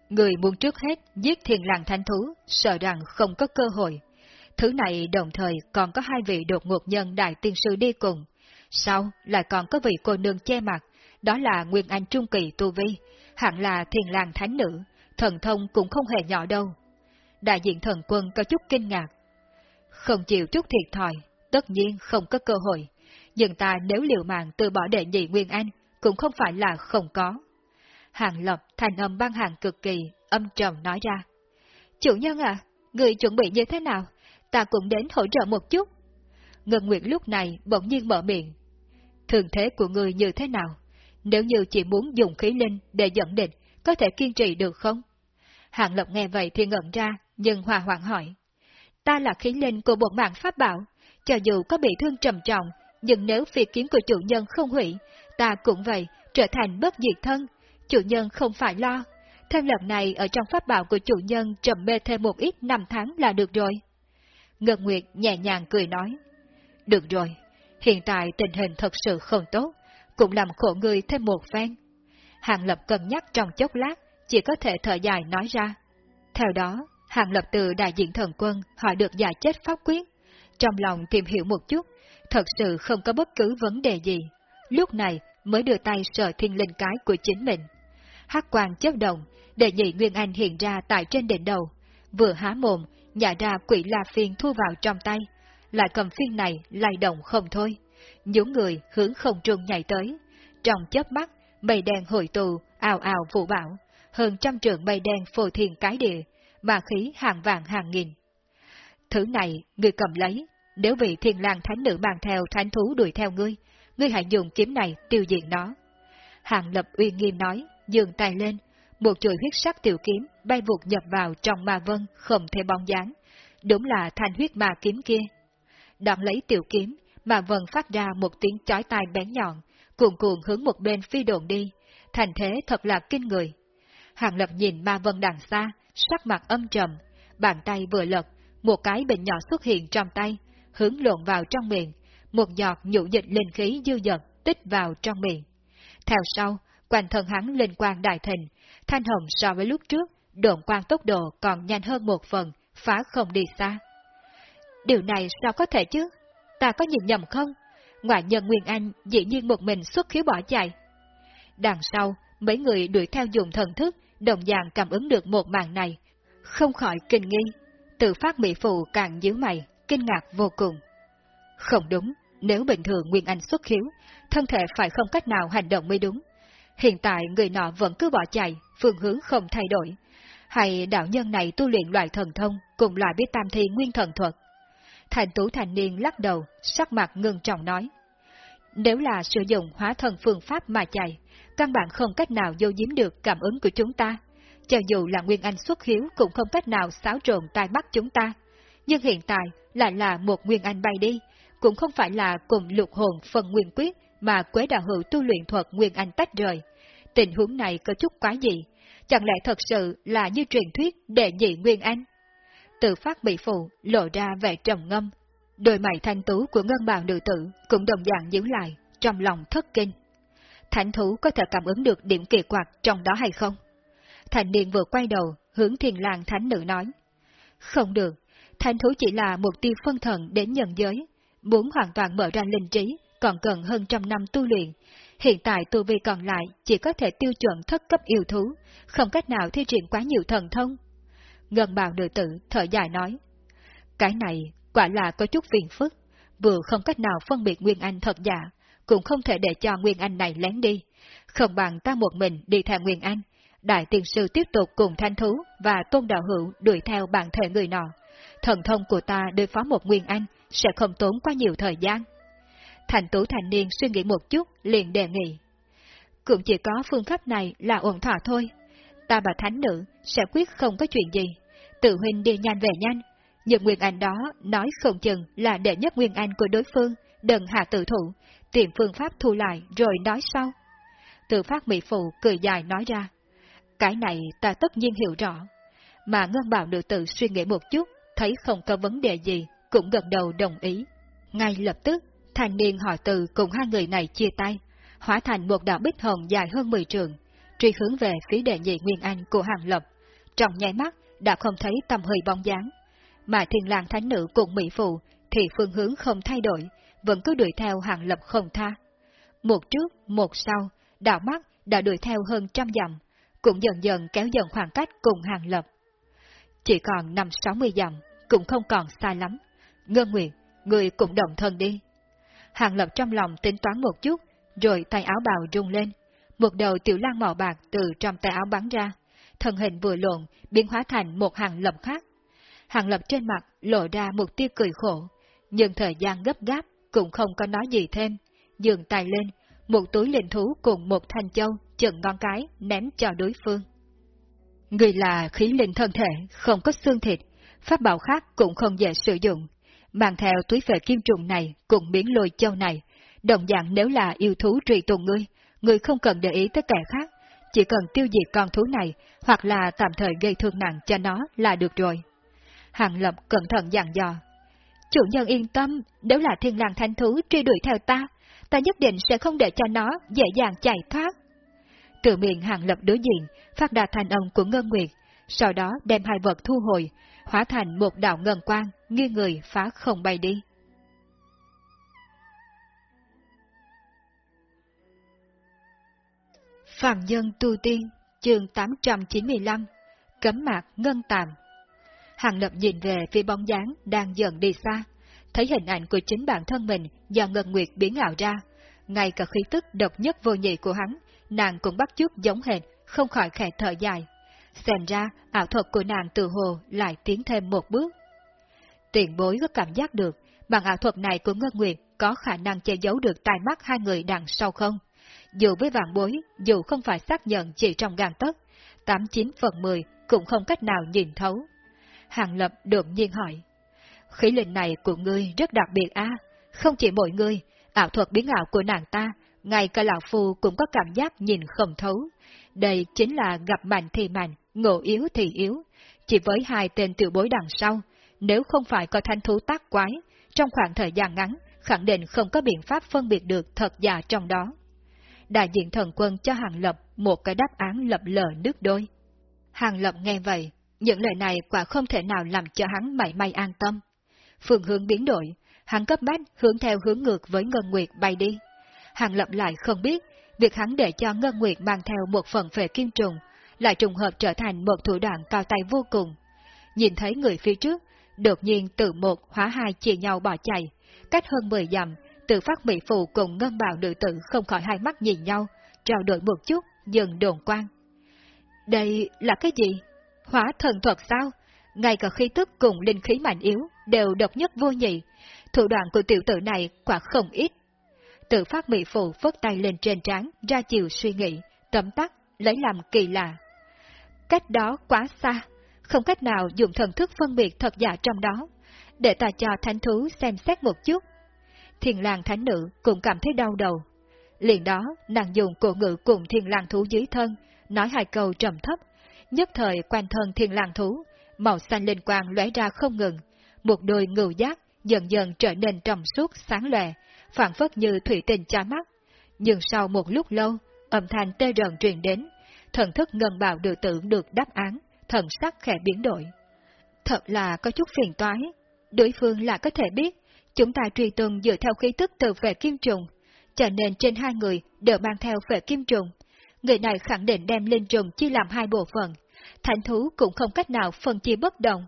Người muốn trước hết giết thiền làng thanh thú, sợ rằng không có cơ hội. Thứ này đồng thời còn có hai vị đột ngột nhân đại tiên sư đi cùng. Sau lại còn có vị cô nương che mặt, đó là Nguyên Anh Trung Kỳ Tu Vi, hẳn là thiền làng thánh nữ, thần thông cũng không hề nhỏ đâu. đại diện thần quân có chút kinh ngạc. Không chịu chút thiệt thòi, tất nhiên không có cơ hội, nhưng ta nếu liều mạng từ bỏ đệ nhị Nguyên Anh, cũng không phải là không có. Hàng Lập thành âm băng hàng cực kỳ, âm trầm nói ra. Chủ nhân à, người chuẩn bị như thế nào? Ta cũng đến hỗ trợ một chút. Ngân Nguyệt lúc này bỗng nhiên mở miệng. Thường thế của người như thế nào? Nếu như chỉ muốn dùng khí linh để dẫn địch, có thể kiên trì được không? Hạng Lập nghe vậy thì ngẩn ra, nhưng hòa hoạn hỏi. Ta là khí linh của bộ mạng pháp bảo, cho dù có bị thương trầm trọng, nhưng nếu phi kiếm của chủ nhân không hủy, ta cũng vậy, trở thành bất diệt thân. Chủ nhân không phải lo. Thêm lần này ở trong pháp bảo của chủ nhân trầm mê thêm một ít năm tháng là được rồi. Ngân Nguyệt nhẹ nhàng cười nói. Được rồi, hiện tại tình hình thật sự không tốt, cũng làm khổ người thêm một phen. Hàng Lập cân nhắc trong chốc lát, chỉ có thể thở dài nói ra. Theo đó, Hàng Lập từ đại diện thần quân hỏi được giả chết pháp quyết. Trong lòng tìm hiểu một chút, thật sự không có bất cứ vấn đề gì. Lúc này mới đưa tay sờ thiên linh cái của chính mình. Hắc quang chớp động, để nhị Nguyên Anh hiện ra tại trên đỉnh đầu. Vừa há mồm, nhả ra quỷ la phiên thu vào trong tay. Lại cầm phiên này lay động không thôi. Những người hướng không trung nhảy tới. Trong chớp mắt, mây đen hồi tụ, ào ào vụ bão. Hơn trăm trường mây đen phô thiên cái địa, mà khí hàng vàng hàng nghìn. Thứ này, người cầm lấy, nếu vị thiên lang thánh nữ mang theo thánh thú đuổi theo ngươi, ngươi hãy dùng kiếm này tiêu diệt nó. Hàng lập uy nghiêm nói, dường tay lên, một chuỗi huyết sắc tiểu kiếm bay vụt nhập vào trong ma vân không thể bóng dáng, đúng là thanh huyết ma kiếm kia. Đoạn lấy tiểu kiếm, ma vân phát ra một tiếng chói tai bén nhọn, cuồn cuộn hướng một bên phi đồn đi, thành thế thật là kinh người. Hàng lập nhìn ma vân đằng xa, sắc mặt âm trầm, bàn tay vừa lật, một cái bình nhỏ xuất hiện trong tay, hướng lộn vào trong miệng, một giọt nhũ dịch linh khí dư dật tích vào trong miệng. Theo sau, quanh thân hắn linh quang đại thịnh, thanh hồng so với lúc trước, độn quang tốc độ còn nhanh hơn một phần, phá không đi xa. Điều này sao có thể chứ? Ta có nhìn nhầm không? Ngoại nhân Nguyên Anh dĩ nhiên một mình xuất khiếu bỏ chạy. Đằng sau, mấy người đuổi theo dùng thần thức, đồng dạng cảm ứng được một màn này. Không khỏi kinh nghi, tự phát mỹ phụ càng díu mày, kinh ngạc vô cùng. Không đúng, nếu bình thường Nguyên Anh xuất khiếu, thân thể phải không cách nào hành động mới đúng. Hiện tại người nọ vẫn cứ bỏ chạy, phương hướng không thay đổi. Hay đạo nhân này tu luyện loại thần thông cùng loại biết tam thi nguyên thần thuật. Thành tú thành niên lắc đầu, sắc mặt ngưng trọng nói. Nếu là sử dụng hóa thần phương pháp mà chạy, căn bản không cách nào vô giếm được cảm ứng của chúng ta. Cho dù là Nguyên Anh xuất hiếu cũng không cách nào xáo trộn tai mắt chúng ta. Nhưng hiện tại lại là một Nguyên Anh bay đi, cũng không phải là cùng lục hồn phần nguyên quyết mà Quế Đạo Hữu tu luyện thuật Nguyên Anh tách rời. Tình huống này có chút quá dị, chẳng lẽ thật sự là như truyền thuyết đệ nhị Nguyên Anh? Tự phát bị phụ lộ ra vẻ trầm ngâm. Đôi mày thanh tú của ngân bào nữ tử cũng đồng dạng giữ lại, trong lòng thất kinh. Thánh thú có thể cảm ứng được điểm kỳ quặc trong đó hay không? Thành niên vừa quay đầu, hướng thiền làng thánh nữ nói. Không được, thánh thú chỉ là một tiêu phân thần đến nhân giới, muốn hoàn toàn mở ra linh trí, còn cần hơn trăm năm tu luyện. Hiện tại tu vi còn lại chỉ có thể tiêu chuẩn thất cấp yêu thú, không cách nào thi triển quá nhiều thần thông. Ngân bào nữ tử thở dài nói. Cái này quả là có chút phiền phức, vừa không cách nào phân biệt Nguyên Anh thật giả, cũng không thể để cho Nguyên Anh này lén đi. Không bằng ta một mình đi theo Nguyên Anh, Đại tiền sư tiếp tục cùng thanh thú và tôn đạo hữu đuổi theo bản thể người nọ. Thần thông của ta đối phó một Nguyên Anh sẽ không tốn quá nhiều thời gian. Thành tú thành niên suy nghĩ một chút, liền đề nghị. Cũng chỉ có phương pháp này là ổn thỏa thôi. Ta và thánh nữ sẽ quyết không có chuyện gì. Tự huynh đi nhanh về nhanh. Nhưng Nguyên Anh đó nói không chừng là đệ nhất Nguyên Anh của đối phương, đần hạ tự thủ, tìm phương pháp thu lại rồi nói sau. Tự phát mỹ phụ cười dài nói ra. Cái này ta tất nhiên hiểu rõ. Mà ngân bảo nữ tử suy nghĩ một chút, thấy không có vấn đề gì, cũng gật đầu đồng ý. Ngay lập tức, thanh niên họ từ cùng hai người này chia tay, hóa thành một đạo bích hồng dài hơn 10 trường, truy hướng về phía đệ nhị Nguyên Anh của Hàng Lập. Trong nháy mắt, đã không thấy tầm hơi bóng dáng. Mà thiên lang thánh nữ cùng Mỹ Phụ thì phương hướng không thay đổi, vẫn cứ đuổi theo Hàng Lập không tha. Một trước, một sau, đạo mắt đã đuổi theo hơn trăm dặm, cũng dần dần kéo dần khoảng cách cùng Hàng Lập. chỉ còn năm sáu mươi dặm, cũng không còn xa lắm. Ngân Nguyệt, người cũng động thân đi. Hàng Lập trong lòng tính toán một chút, rồi tay áo bào rung lên. Một đầu tiểu lan màu bạc từ trong tay áo bắn ra, thân hình vừa lộn, biến hóa thành một hàng lập khác. Hàng lập trên mặt lộ ra một tia cười khổ, nhưng thời gian gấp gáp cũng không có nói gì thêm. Dường tay lên, một túi linh thú cùng một thanh châu chừng ngon cái ném cho đối phương. Người là khí linh thân thể, không có xương thịt, pháp bảo khác cũng không dễ sử dụng. Mang theo túi phệ kim trùng này cùng miếng lôi châu này, đồng dạng nếu là yêu thú truy tùng ngươi, ngươi không cần để ý tới kẻ khác, chỉ cần tiêu diệt con thú này, hoặc là tạm thời gây thương nặng cho nó là được rồi. Hàng Lập cẩn thận dặn dò. Chủ nhân yên tâm, nếu là thiên lang thanh thú truy đuổi theo ta, ta nhất định sẽ không để cho nó dễ dàng chạy thoát. Từ miệng Hàng Lập đối diện, phát đạt thành âm của Ngân Nguyệt, sau đó đem hai vật thu hồi, hóa thành một đạo ngân quang, nghiêng người phá không bay đi. Phạm Nhân Tu Tiên, chương 895, Cấm Mạc Ngân Tàm Hàng Lập nhìn về phía bóng dáng đang dần đi xa, thấy hình ảnh của chính bản thân mình do Ngân Nguyệt biến ảo ra, ngay cả khí tức độc nhất vô nhị của hắn, nàng cũng bắt chước giống hệt, không khỏi khẽ thở dài. Xem ra, ảo thuật của nàng từ hồ lại tiến thêm một bước. Tiền bối có cảm giác được, bằng ảo thuật này của Ngân Nguyệt có khả năng che giấu được tai mắt hai người đằng sau không? Dù với vạn bối, dù không phải xác nhận chỉ trong gan tất, 89 phần 10 cũng không cách nào nhìn thấu. Hàng Lập đột nhiên hỏi, khí linh này của ngươi rất đặc biệt a không chỉ mỗi ngươi, ảo thuật biến ảo của nàng ta, ngay cả lão phu cũng có cảm giác nhìn không thấu. Đây chính là gặp mạnh thì mạnh, ngộ yếu thì yếu. Chỉ với hai tên tiểu bối đằng sau, nếu không phải có thanh thú tác quái, trong khoảng thời gian ngắn, khẳng định không có biện pháp phân biệt được thật giả trong đó đại diện thần quân cho Hàng Lập một cái đáp án lập lờ nước đôi. Hàng Lập nghe vậy, những lời này quả không thể nào làm cho hắn mảy may an tâm. Phương hướng biến đổi, hắn cấp bách hướng theo hướng ngược với Ngân Nguyệt bay đi. Hàng Lập lại không biết, việc hắn để cho Ngân Nguyệt mang theo một phần về kim trùng, lại trùng hợp trở thành một thủ đoạn cao tay vô cùng. Nhìn thấy người phía trước, đột nhiên từ một hóa hai chia nhau bỏ chạy, cách hơn 10 dặm, tự phát mỹ phụ cùng ngân bào nữ tử không khỏi hai mắt nhìn nhau, trao đổi một chút, dừng đồn quan. Đây là cái gì? Hóa thần thuật sao? Ngay cả khí tức cùng linh khí mạnh yếu đều độc nhất vô nhị, thủ đoạn của tiểu tử này quả không ít. Tự phát bị phụ phất tay lên trên trán, ra chiều suy nghĩ, tấm tắt, lấy làm kỳ lạ. Cách đó quá xa, không cách nào dùng thần thức phân biệt thật giả trong đó. Để ta cho thánh thú xem xét một chút, thiền lang thánh nữ cũng cảm thấy đau đầu. Liền đó, nàng dùng cổ ngữ cùng thiền lang thú dưới thân, nói hai câu trầm thấp, nhất thời quanh thân thiền lang thú, màu xanh lên quang lóe ra không ngừng, một đôi ngưu giác dần dần trở nên trầm suốt sáng lòe, phản phất như thủy tinh chá mắt. Nhưng sau một lúc lâu, âm thanh tê rần truyền đến, thần thức ngân bào được tưởng được đáp án, thần sắc khẽ biến đổi. Thật là có chút phiền toái, đối phương là có thể biết Chúng ta truy tung dựa theo khí tức từ về kim trùng, cho nên trên hai người đều mang theo về kim trùng. Người này khẳng định đem linh trùng chia làm hai bộ phận, thánh thú cũng không cách nào phân chia bất đồng.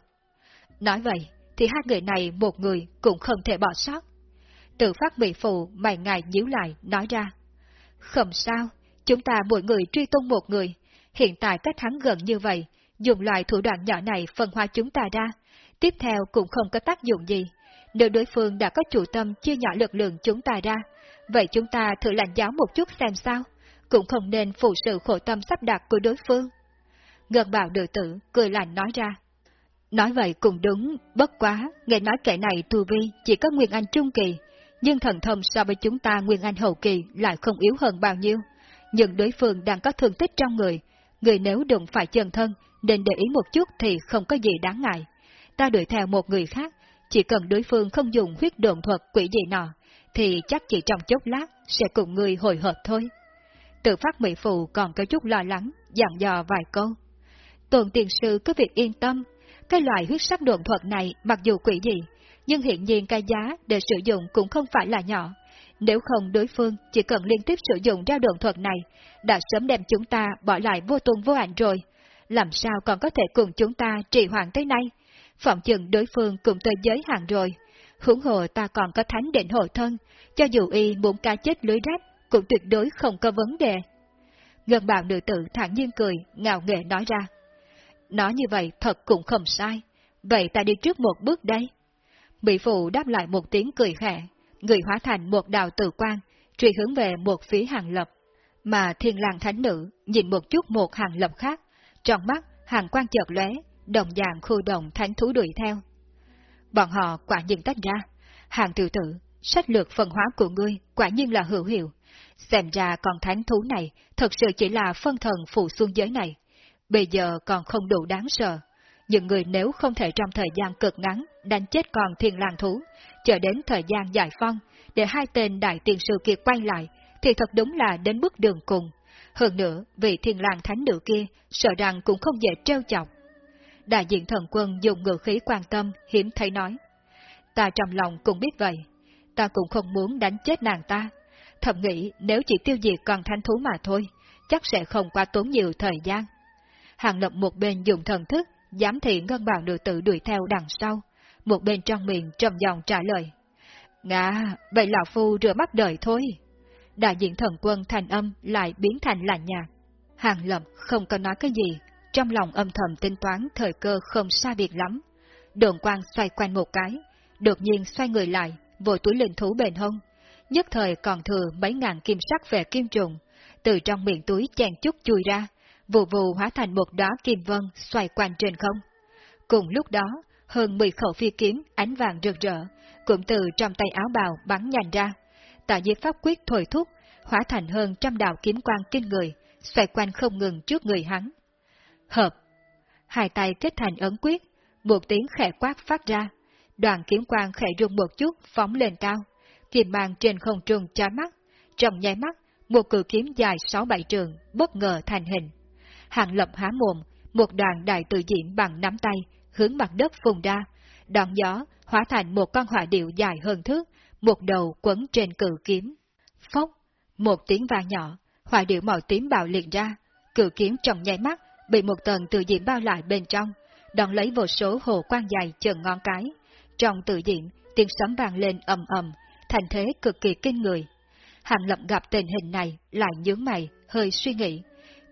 Nói vậy, thì hai người này một người cũng không thể bỏ sót. Tự phát bị phụ mày ngài nhíu lại, nói ra. Không sao, chúng ta mỗi người truy tung một người, hiện tại cách hắn gần như vậy, dùng loại thủ đoạn nhỏ này phân hóa chúng ta ra, tiếp theo cũng không có tác dụng gì. Nếu đối phương đã có chủ tâm chia nhỏ lực lượng chúng ta ra, vậy chúng ta thử lãnh giáo một chút xem sao, cũng không nên phụ sự khổ tâm sắp đặt của đối phương. Ngân bảo đệ tử cười lạnh nói ra. Nói vậy cũng đúng, bất quá, nghe nói kẻ này tu vi chỉ có Nguyên Anh Trung Kỳ, nhưng thần thông so với chúng ta Nguyên Anh Hậu Kỳ lại không yếu hơn bao nhiêu. Nhưng đối phương đang có thương tích trong người, người nếu đụng phải chân thân, nên để ý một chút thì không có gì đáng ngại. Ta đuổi theo một người khác, chỉ cần đối phương không dùng huyết độn thuật quỷ gì nọ, thì chắc chỉ trong chốc lát sẽ cùng người hồi hợp thôi. Tự phát mỹ phụ còn có chút lo lắng, dặn dò vài câu. Tôn tiền sư cứ việc yên tâm, cái loại huyết sắc độn thuật này mặc dù quỷ gì, nhưng hiện nhiên cái giá để sử dụng cũng không phải là nhỏ. Nếu không đối phương chỉ cần liên tiếp sử dụng ra đồn thuật này, đã sớm đem chúng ta bỏ lại vô tung vô ảnh rồi. làm sao còn có thể cùng chúng ta trì hoãn tới nay? Phỏng chừng đối phương cũng tới giới hạn rồi. Hưởng hồ ta còn có thánh định hộ thân, cho dù y muốn cá chết lưới rách, cũng tuyệt đối không có vấn đề. Ngân bào nữ tử thản nhiên cười, ngạo nghệ nói ra. Nói như vậy thật cũng không sai. Vậy ta đi trước một bước đây. Mỹ Phụ đáp lại một tiếng cười khẽ, người hóa thành một đạo tử quan, truy hướng về một phía hàng lập. Mà thiên lang thánh nữ nhìn một chút một hàng lập khác, trong mắt hàng quan chợt lóe, đồng dạng khu động thánh thú đuổi theo. Bọn họ quả nhiên tách ra, hàng tiểu tử, sách lược phân hóa của ngươi quả nhiên là hữu hiệu. Xem ra con thánh thú này thật sự chỉ là phân thần phụ xuân giới này. Bây giờ còn không đủ đáng sợ. Những người nếu không thể trong thời gian cực ngắn đánh chết con thiên lang thú, chờ đến thời gian giải phong, để hai tên đại tiền sư kia quay lại, thì thật đúng là đến bước đường cùng. Hơn nữa, vị thiên lang thánh nữ kia sợ rằng cũng không dễ trêu chọc. Đại diện thần quân dùng ngữ khí quan tâm, hiếm thấy nói. Ta trong lòng cũng biết vậy, ta cũng không muốn đánh chết nàng ta. Thầm nghĩ nếu chỉ tiêu diệt con thánh thú mà thôi, chắc sẽ không qua tốn nhiều thời gian. Hàng lập một bên dùng thần thức, giám thị ngân bảo nữ tử đuổi theo đằng sau, một bên trong miệng trầm giọng trả lời. ngã vậy lão phu rửa mắt đời thôi. Đại diện thần quân thành âm lại biến thành lạnh nhạt. Hàng lập không có nói cái gì, trong lòng âm thầm tính toán thời cơ không xa biệt lắm. Đồn quang xoay quanh một cái, đột nhiên xoay người lại, vội túi linh thú bền hông. Nhất thời còn thừa mấy ngàn kim sắc về kim trùng, từ trong miệng túi chèn chút chui ra, vụ vụ hóa thành một đóa kim vân xoay quanh trên không. Cùng lúc đó, hơn 10 khẩu phi kiếm ánh vàng rực rỡ, cũng từ trong tay áo bào bắn nhanh ra. Tạ diệt pháp quyết thổi thúc, hóa thành hơn trăm đạo kiếm quang kinh người, xoay quanh không ngừng trước người hắn. Hợp. Hai tay kết thành ấn quyết, một tiếng khẽ quát phát ra. Đoàn kiếm quang khẽ rung một chút phóng lên cao, kim mang trên không trung chói mắt. Trong nháy mắt, một cử kiếm dài sáu bảy trường bất ngờ thành hình. Hàng lập há mồm, một đoàn đại tự diễm bằng nắm tay, hướng mặt đất phùng ra, đòn gió hóa thành một con hỏa điệu dài hơn thước, một đầu quấn trên cự kiếm. Phốc, một tiếng vang nhỏ, hỏa điệu màu tím bạo liệt ra, Cự kiếm trong nháy mắt bị một tầng tự diễm bao lại bên trong, đón lấy vô số hồ quang dài chừng ngón cái. Trong tự diễm, tiếng sấm vang lên ầm ầm, thành thế cực kỳ kinh người. Hàng lập gặp tình hình này, lại nhướng mày, hơi suy nghĩ.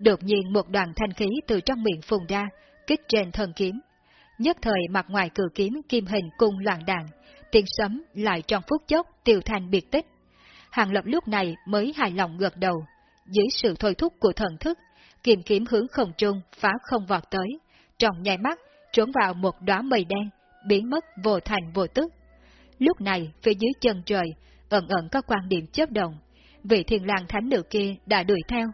Đột nhiên một đoàn thanh khí từ trong miệng phùng ra, kích trên thân kiếm. Nhất thời mặt ngoài cử kiếm kim hình cung loạn đạn, tiếng sấm lại trong phút chốc tiêu thành biệt tích. Hàng lập lúc này mới hài lòng gật đầu, dưới sự thôi thúc của thần thức, kiềm kiếm hướng không trung phá không vọt tới, trong nhai mắt trốn vào một đóa mây đen, biến mất vô thành vô tức. Lúc này, phía dưới chân trời, ẩn ẩn có quan điểm chớp động, vị thiên lang thánh nữ kia đã đuổi theo.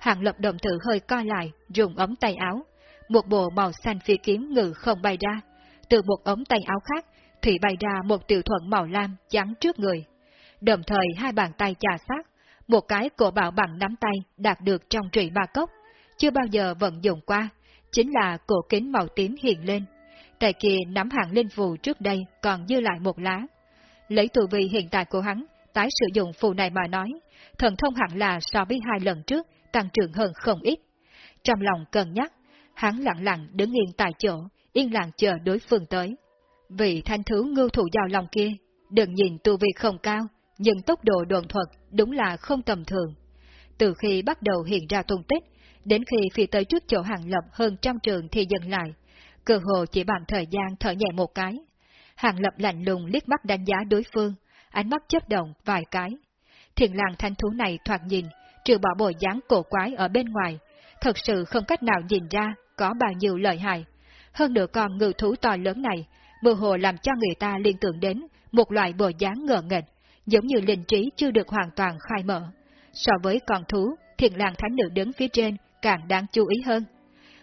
Hàng lập đồng tử hơi co lại, dùng ống tay áo, một bộ màu xanh phi kiếm ngự không bay ra, từ một ống tay áo khác thì bay ra một tiểu thuận màu lam chắn trước người. Đồng thời hai bàn tay chà sát, một cái cổ bảo bằng nắm tay đạt được trong trụy ba cốc, chưa bao giờ vận dụng qua, chính là cổ kính màu tím hiện lên. tại kia nắm hàng linh phù trước đây còn dư lại một lá. Lấy tù vị hiện tại của hắn, tái sử dụng phù này mà nói, thần thông hẳn là so với hai lần trước, tăng trưởng hơn không ít. Trong lòng cân nhắc, hắn lặng lặng đứng yên tại chỗ, yên lặng chờ đối phương tới. Vị thanh thứ ngưu thủ giao lòng kia, đừng nhìn tu vi không cao, nhưng tốc độ đồn thuật đúng là không tầm thường. Từ khi bắt đầu hiện ra tung tích, đến khi phi tới trước chỗ hàng lập hơn trăm trường thì dừng lại, cơ hồ chỉ bằng thời gian thở nhẹ một cái. Hàng lập lạnh lùng liếc mắt đánh giá đối phương, ánh mắt chớp động vài cái. Thiền làng thanh thú này thoạt nhìn, trừ bỏ bộ dáng cổ quái ở bên ngoài, thật sự không cách nào nhìn ra có bao nhiêu lợi hại. Hơn nữa con ngự thú to lớn này, mơ hồ làm cho người ta liên tưởng đến một loại bộ dáng ngờ nghệch, giống như linh trí chưa được hoàn toàn khai mở. So với con thú, thiền làng thánh nữ đứng phía trên càng đáng chú ý hơn.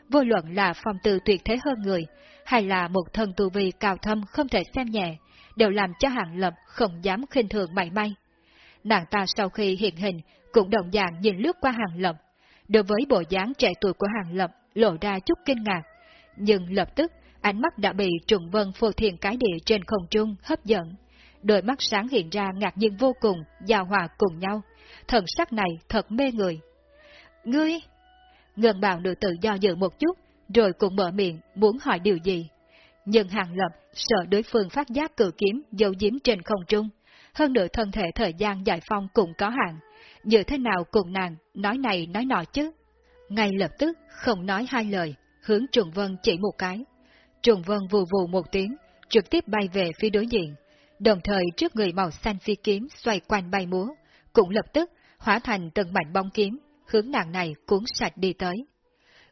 Vô luận là phong tư tuyệt thế hơn người, hay là một thần tu vi cao thâm không thể xem nhẹ, đều làm cho hạng lập không dám khinh thường mảy may. Nàng ta sau khi hiện hình cũng đồng dạng nhìn lướt qua hàng lập. Đối với bộ dáng trẻ tuổi của hàng lập lộ ra chút kinh ngạc, nhưng lập tức ánh mắt đã bị trùng vân phô thiền cái địa trên không trung hấp dẫn. Đôi mắt sáng hiện ra ngạc nhiên vô cùng, giao hòa cùng nhau. Thần sắc này thật mê người. Ngươi! Ngân bào nữ tử do dự một chút, rồi cũng mở miệng muốn hỏi điều gì. Nhưng Hàng Lập sợ đối phương phát giác cử kiếm dấu diếm trên không trung, hơn nữa thân thể thời gian giải phong cũng có hạn, như thế nào cùng nàng nói này nói nọ chứ. Ngay lập tức không nói hai lời, hướng Trùng Vân chỉ một cái. Trùng Vân vù vù một tiếng, trực tiếp bay về phía đối diện, đồng thời trước người màu xanh phi kiếm xoay quanh bay múa, cũng lập tức hóa thành từng mảnh bóng kiếm, hướng nàng này cuốn sạch đi tới.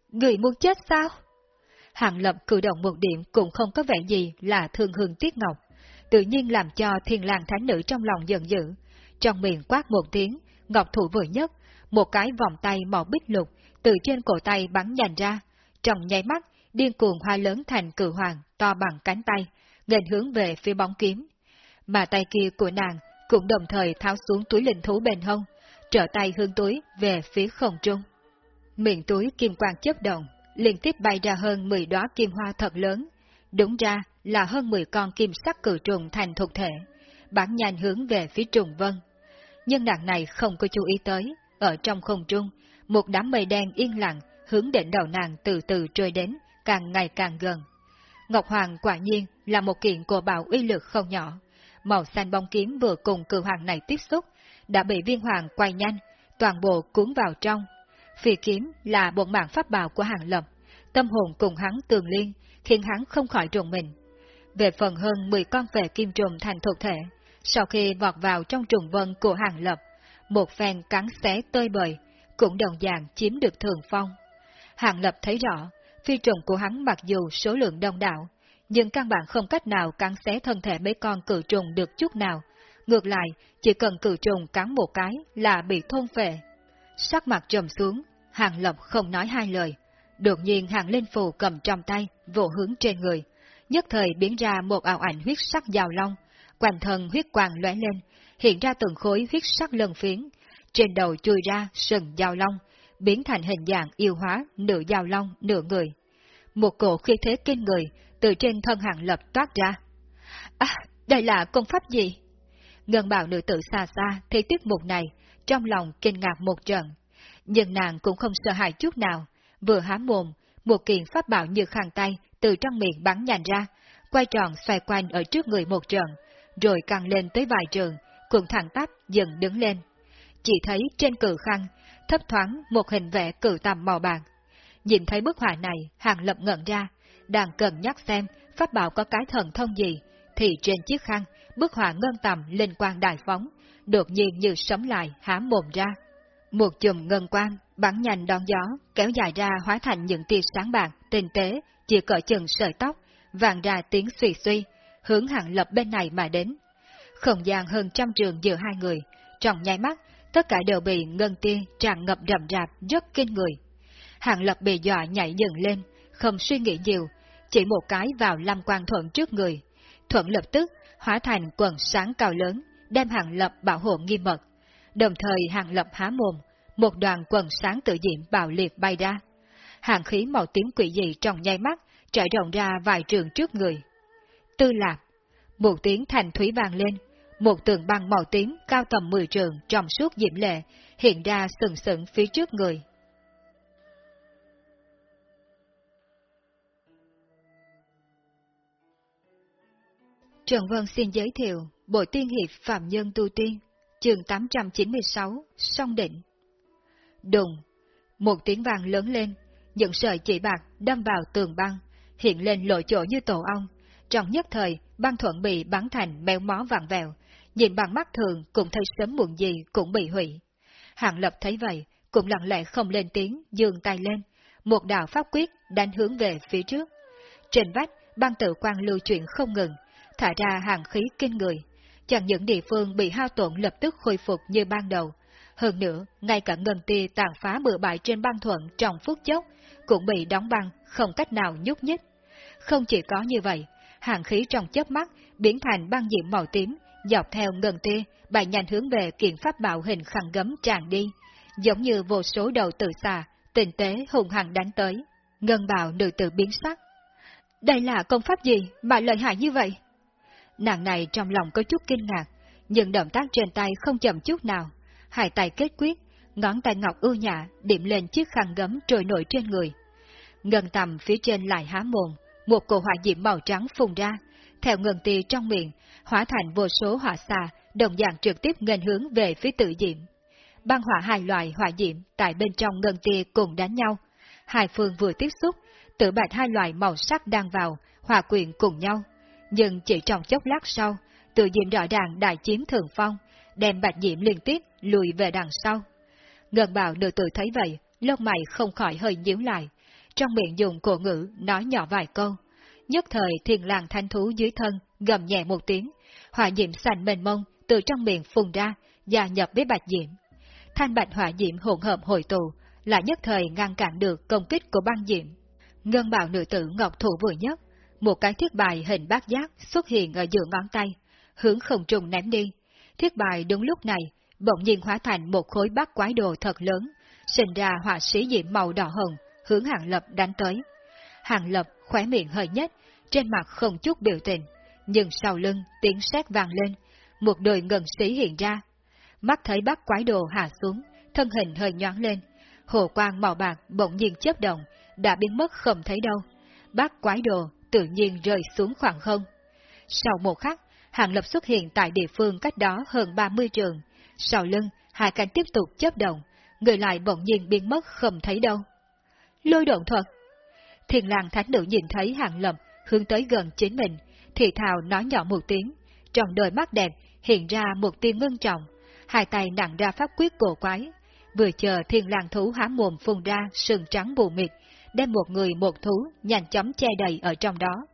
Người muốn chết sao? Hàng lập cử động một điểm cũng không có vẻ gì là thương hương tiếc ngọc, tự nhiên làm cho thiên làng thánh nữ trong lòng giận dữ. Trong miệng quát một tiếng, ngọc thủ vừa nhất, một cái vòng tay màu bích lục từ trên cổ tay bắn nhành ra, trong nháy mắt, điên cuồng hoa lớn thành cử hoàng to bằng cánh tay, nghênh hướng về phía bóng kiếm. Mà tay kia của nàng cũng đồng thời tháo xuống túi linh thú bên hông, trở tay hướng túi về phía không trung. Miệng túi kim quang chớp động, liên tiếp bay ra hơn 10 đóa kim hoa thật lớn, đúng ra là hơn 10 con kim sắc cử trùng thành thuộc thể, bắn nhanh hướng về phía trùng vân. Nhưng nàng này không có chú ý tới, ở trong không trung, một đám mây đen yên lặng hướng đỉnh đầu nàng từ từ trôi đến, càng ngày càng gần. Ngọc Hoàng quả nhiên là một kiện cổ bảo uy lực không nhỏ. Màu xanh bóng kiếm vừa cùng cử hoàng này tiếp xúc, đã bị viên hoàng quay nhanh, toàn bộ cuốn vào trong. Phi kiếm là bộ mạng pháp bảo của hàng lập, tâm hồn cùng hắn tường liên, khiến hắn không khỏi trùng mình. Về phần hơn 10 con về kim trùng thành thuộc thể, sau khi vọt vào trong trùng vân của hàng lập, một phen cắn xé tơi bời, cũng đồng dạng chiếm được thường phong. Hàng lập thấy rõ, phi trùng của hắn mặc dù số lượng đông đảo, nhưng căn bản không cách nào cắn xé thân thể mấy con cử trùng được chút nào. Ngược lại, chỉ cần cử trùng cắn một cái là bị thôn phệ. Sắc mặt trầm xuống, hàng lập không nói hai lời. Đột nhiên hàng lên phù cầm trong tay, vỗ hướng trên người. Nhất thời biến ra một ảo ảnh huyết sắc giàu long, quanh thân huyết quang lóe lên, hiện ra từng khối huyết sắc lân phiến. Trên đầu chui ra sừng dao long, biến thành hình dạng yêu hóa nửa dao long nửa người. Một cổ khí thế kinh người từ trên thân hàng lập toát ra. À, đây là công pháp gì? Ngân bảo nữ tử xa xa thấy tiết mục này, trong lòng kinh ngạc một trận. Nhưng nàng cũng không sợ hãi chút nào, vừa há mồm, một kiện pháp bảo như khăn tay từ trong miệng bắn nhành ra, quay tròn xoay quanh ở trước người một trận, rồi căng lên tới vài trường, cuộn thẳng tắp dần đứng lên. Chỉ thấy trên cử khăn, thấp thoáng một hình vẽ cử tầm màu bạc. Nhìn thấy bức họa này, hàng lập ngẩn ra, đang cần nhắc xem pháp bảo có cái thần thông gì, thì trên chiếc khăn, bức họa ngân tầm lên quang đại phóng, đột nhiên như sống lại há mồm ra. Một chùm ngân quang bắn nhanh đón gió, kéo dài ra hóa thành những tia sáng bạc, tinh tế, chỉ cỡ chừng sợi tóc, vàng ra tiếng suy suy, hướng hạng lập bên này mà đến. Không gian hơn trăm trường giữa hai người, trong nháy mắt, tất cả đều bị ngân tia tràn ngập rậm rạp rất kinh người. hạng lập bị dọa nhảy dựng lên, không suy nghĩ nhiều, chỉ một cái vào lâm quan thuận trước người. Thuận lập tức hóa thành quần sáng cao lớn, đem hạng lập bảo hộ nghiêm mật. Đồng thời hạng lập há mồm, một đoàn quần sáng tự diện bạo liệt bay ra. Hàng khí màu tím quỷ dị trong nháy mắt, trải rộng ra vài trường trước người. Tư lạc, một tiếng thành thủy vàng lên, một tường băng màu tím cao tầm 10 trường trong suốt diễm lệ, hiện ra sừng sững phía trước người. Trần Vân xin giới thiệu Bộ Tiên Hiệp Phạm Nhân Tu Tiên, chương 896, Song Định. Đùng, một tiếng vàng lớn lên, những sợi chỉ bạc đâm vào tường băng, hiện lên lộ chỗ như tổ ong. Trong nhất thời, băng thuận bị bắn thành méo mó vàng vẹo, nhìn bằng mắt thường cũng thấy sớm muộn gì cũng bị hủy. Hạng lập thấy vậy, cũng lặng lẽ không lên tiếng, dường tay lên, một đạo pháp quyết đánh hướng về phía trước. Trên vách, băng tự quan lưu chuyển không ngừng, thả ra hàng khí kinh người. Chẳng những địa phương bị hao tổn lập tức khôi phục như ban đầu, hơn nữa, ngay cả ngân tia tàn phá bừa bãi trên băng thuận trong phút chốc, cũng bị đóng băng, không cách nào nhúc nhích. Không chỉ có như vậy, hàng khí trong chớp mắt biến thành băng diễm màu tím, dọc theo ngân tia, bay nhanh hướng về kiện pháp bảo hình khăn gấm tràn đi, giống như vô số đầu tự xà, tình tế hùng hằng đánh tới. Ngân bào nữ tử biến sắc. Đây là công pháp gì mà lợi hại như vậy? Nàng này trong lòng có chút kinh ngạc, nhưng động tác trên tay không chậm chút nào. Hai tay kết quyết, ngón tay ngọc ưu nhã điểm lên chiếc khăn gấm trôi nổi trên người. Ngân tầm phía trên lại há mồm, một cổ hỏa diễm màu trắng phun ra, theo ngân tì trong miệng, hóa thành vô số hỏa xà, đồng dạng trực tiếp nghênh hướng về phía tự diệm. Băng hỏa hai loại hỏa diễm tại bên trong ngân tia cùng đánh nhau. Hai phương vừa tiếp xúc, tự bạch hai loại màu sắc đang vào, hòa quyện cùng nhau. Nhưng chỉ trong chốc lát sau, tự diệm rõ ràng đại chiếm thường phong, đem bạch diễm liên tiếp lùi về đằng sau. Ngân bảo nữ tử thấy vậy, lông mày không khỏi hơi nhíu lại, trong miệng dùng cổ ngữ nói nhỏ vài câu. Nhất thời thiền làng thanh thú dưới thân gầm nhẹ một tiếng, hỏa diễm sành mênh mông từ trong miệng phun ra, gia nhập với bạch diễm. Thanh bạch hỏa diễm hỗn hợp hội tụ, lại nhất thời ngăn cản được công kích của băng diễm. Ngân bào nữ tử ngọc thủ vừa nhất, một cái thiết bài hình bát giác xuất hiện ở giữa ngón tay, hướng không trùng ném đi. Thiết bài đúng lúc này, bỗng nhiên hóa thành một khối bát quái đồ thật lớn, sinh ra hỏa sĩ diễm màu đỏ hồng, hướng Hàng Lập đánh tới. Hàng Lập khóe miệng hơi nhất, trên mặt không chút biểu tình, nhưng sau lưng tiếng sét vang lên, một đôi ngân sĩ hiện ra. Mắt thấy bác quái đồ hạ xuống, thân hình hơi nhoáng lên, hồ quang màu bạc bỗng nhiên chớp động, đã biến mất không thấy đâu. Bác quái đồ tự nhiên rơi xuống khoảng không. Sau một khắc, Hàng Lập xuất hiện tại địa phương cách đó hơn 30 trường. Sau lưng, hai cánh tiếp tục chớp động, người lại bỗng nhiên biến mất không thấy đâu. Lôi độn thuật! Thiền làng thánh nữ nhìn thấy Hàng lầm hướng tới gần chính mình, thì thào nói nhỏ một tiếng, trong đôi mắt đẹp hiện ra một tia ngưng trọng, hai tay nặng ra pháp quyết cổ quái, vừa chờ thiên lang thú há mồm phun ra sừng trắng bù mịt, đem một người một thú nhanh chóng che đầy ở trong đó.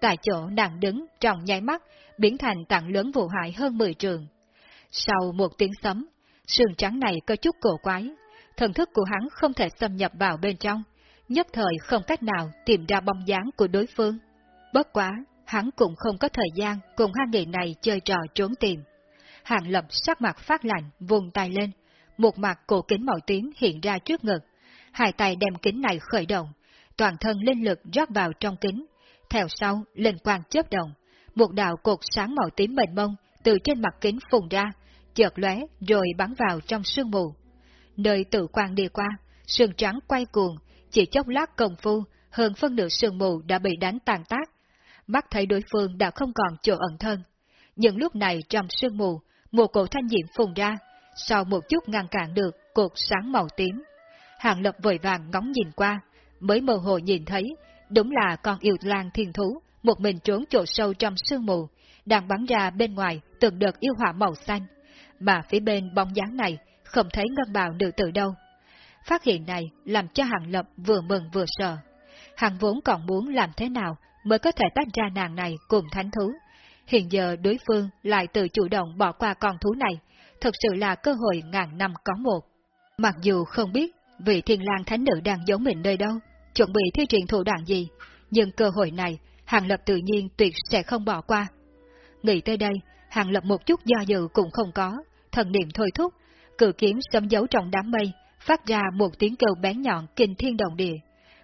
Tại chỗ nàng đứng trong nháy mắt, biến thành tặng lớn vụ hại hơn 10 trường. Sau một tiếng sấm, sừng trắng này có chút cổ quái, thần thức của hắn không thể xâm nhập vào bên trong, nhất thời không cách nào tìm ra bóng dáng của đối phương. Bất quá, hắn cũng không có thời gian cùng hai người này chơi trò trốn tìm. Hàng lập sắc mặt phát lạnh, vùng tay lên, một mặt cổ kính màu tím hiện ra trước ngực, hai tay đem kính này khởi động, toàn thân linh lực rót vào trong kính, theo sau linh quang chớp động, một đạo cột sáng màu tím bền mông từ trên mặt kính phùng ra, chợt lóe rồi bắn vào trong sương mù. Nơi tự quang đi qua, sương trắng quay cuồng, chỉ chốc lát công phu, hơn phân nửa sương mù đã bị đánh tàn tác. Mắt thấy đối phương đã không còn chỗ ẩn thân. những lúc này trong sương mù, một cổ thanh diễm phùng ra, sau một chút ngăn cản được cột sáng màu tím. Hàng lập vội vàng ngóng nhìn qua, mới mơ hồ nhìn thấy, đúng là con yêu lang thiên thú, một mình trốn chỗ sâu trong sương mù, đang bắn ra bên ngoài từng đợt yêu hỏa màu xanh, mà phía bên bóng dáng này không thấy ngân bào nữ tử đâu. Phát hiện này làm cho Hàng Lập vừa mừng vừa sợ. Hàng vốn còn muốn làm thế nào mới có thể tách ra nàng này cùng thánh thú. Hiện giờ đối phương lại tự chủ động bỏ qua con thú này, thật sự là cơ hội ngàn năm có một. Mặc dù không biết vị thiên lang thánh nữ đang giấu mình nơi đâu, chuẩn bị thi triển thủ đoạn gì, nhưng cơ hội này Hàng Lập tự nhiên tuyệt sẽ không bỏ qua. Nghĩ tới đây, Hàng Lập một chút do dự cũng không có, thần niệm thôi thúc, cử kiếm sấm giấu trong đám mây, phát ra một tiếng kêu bén nhọn kinh thiên động địa.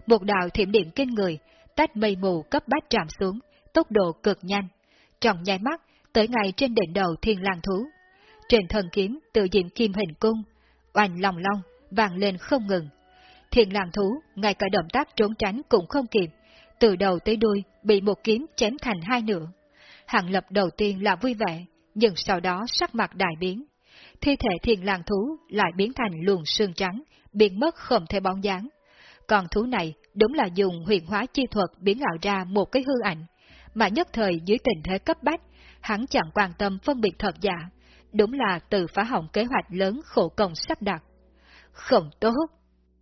Một đạo thiểm điện kinh người, tách mây mù cấp bách trạm xuống, tốc độ cực nhanh. trọng nháy mắt, tới ngay trên đỉnh đầu thiên lang thú. Trên thần kiếm tự diện kim hình cung, oanh lòng long, vàng lên không ngừng. Thiên lang thú, ngay cả động tác trốn tránh cũng không kịp, từ đầu tới đuôi bị một kiếm chém thành hai nửa. Hạng lập đầu tiên là vui vẻ, nhưng sau đó sắc mặt đại biến. Thi thể thiền lang thú lại biến thành luồng sương trắng, biến mất không thể bóng dáng. Còn thú này đúng là dùng huyền hóa chi thuật biến ảo ra một cái hư ảnh, mà nhất thời dưới tình thế cấp bách, hắn chẳng quan tâm phân biệt thật giả, đúng là từ phá hỏng kế hoạch lớn khổ công sắp đặt. Không tốt!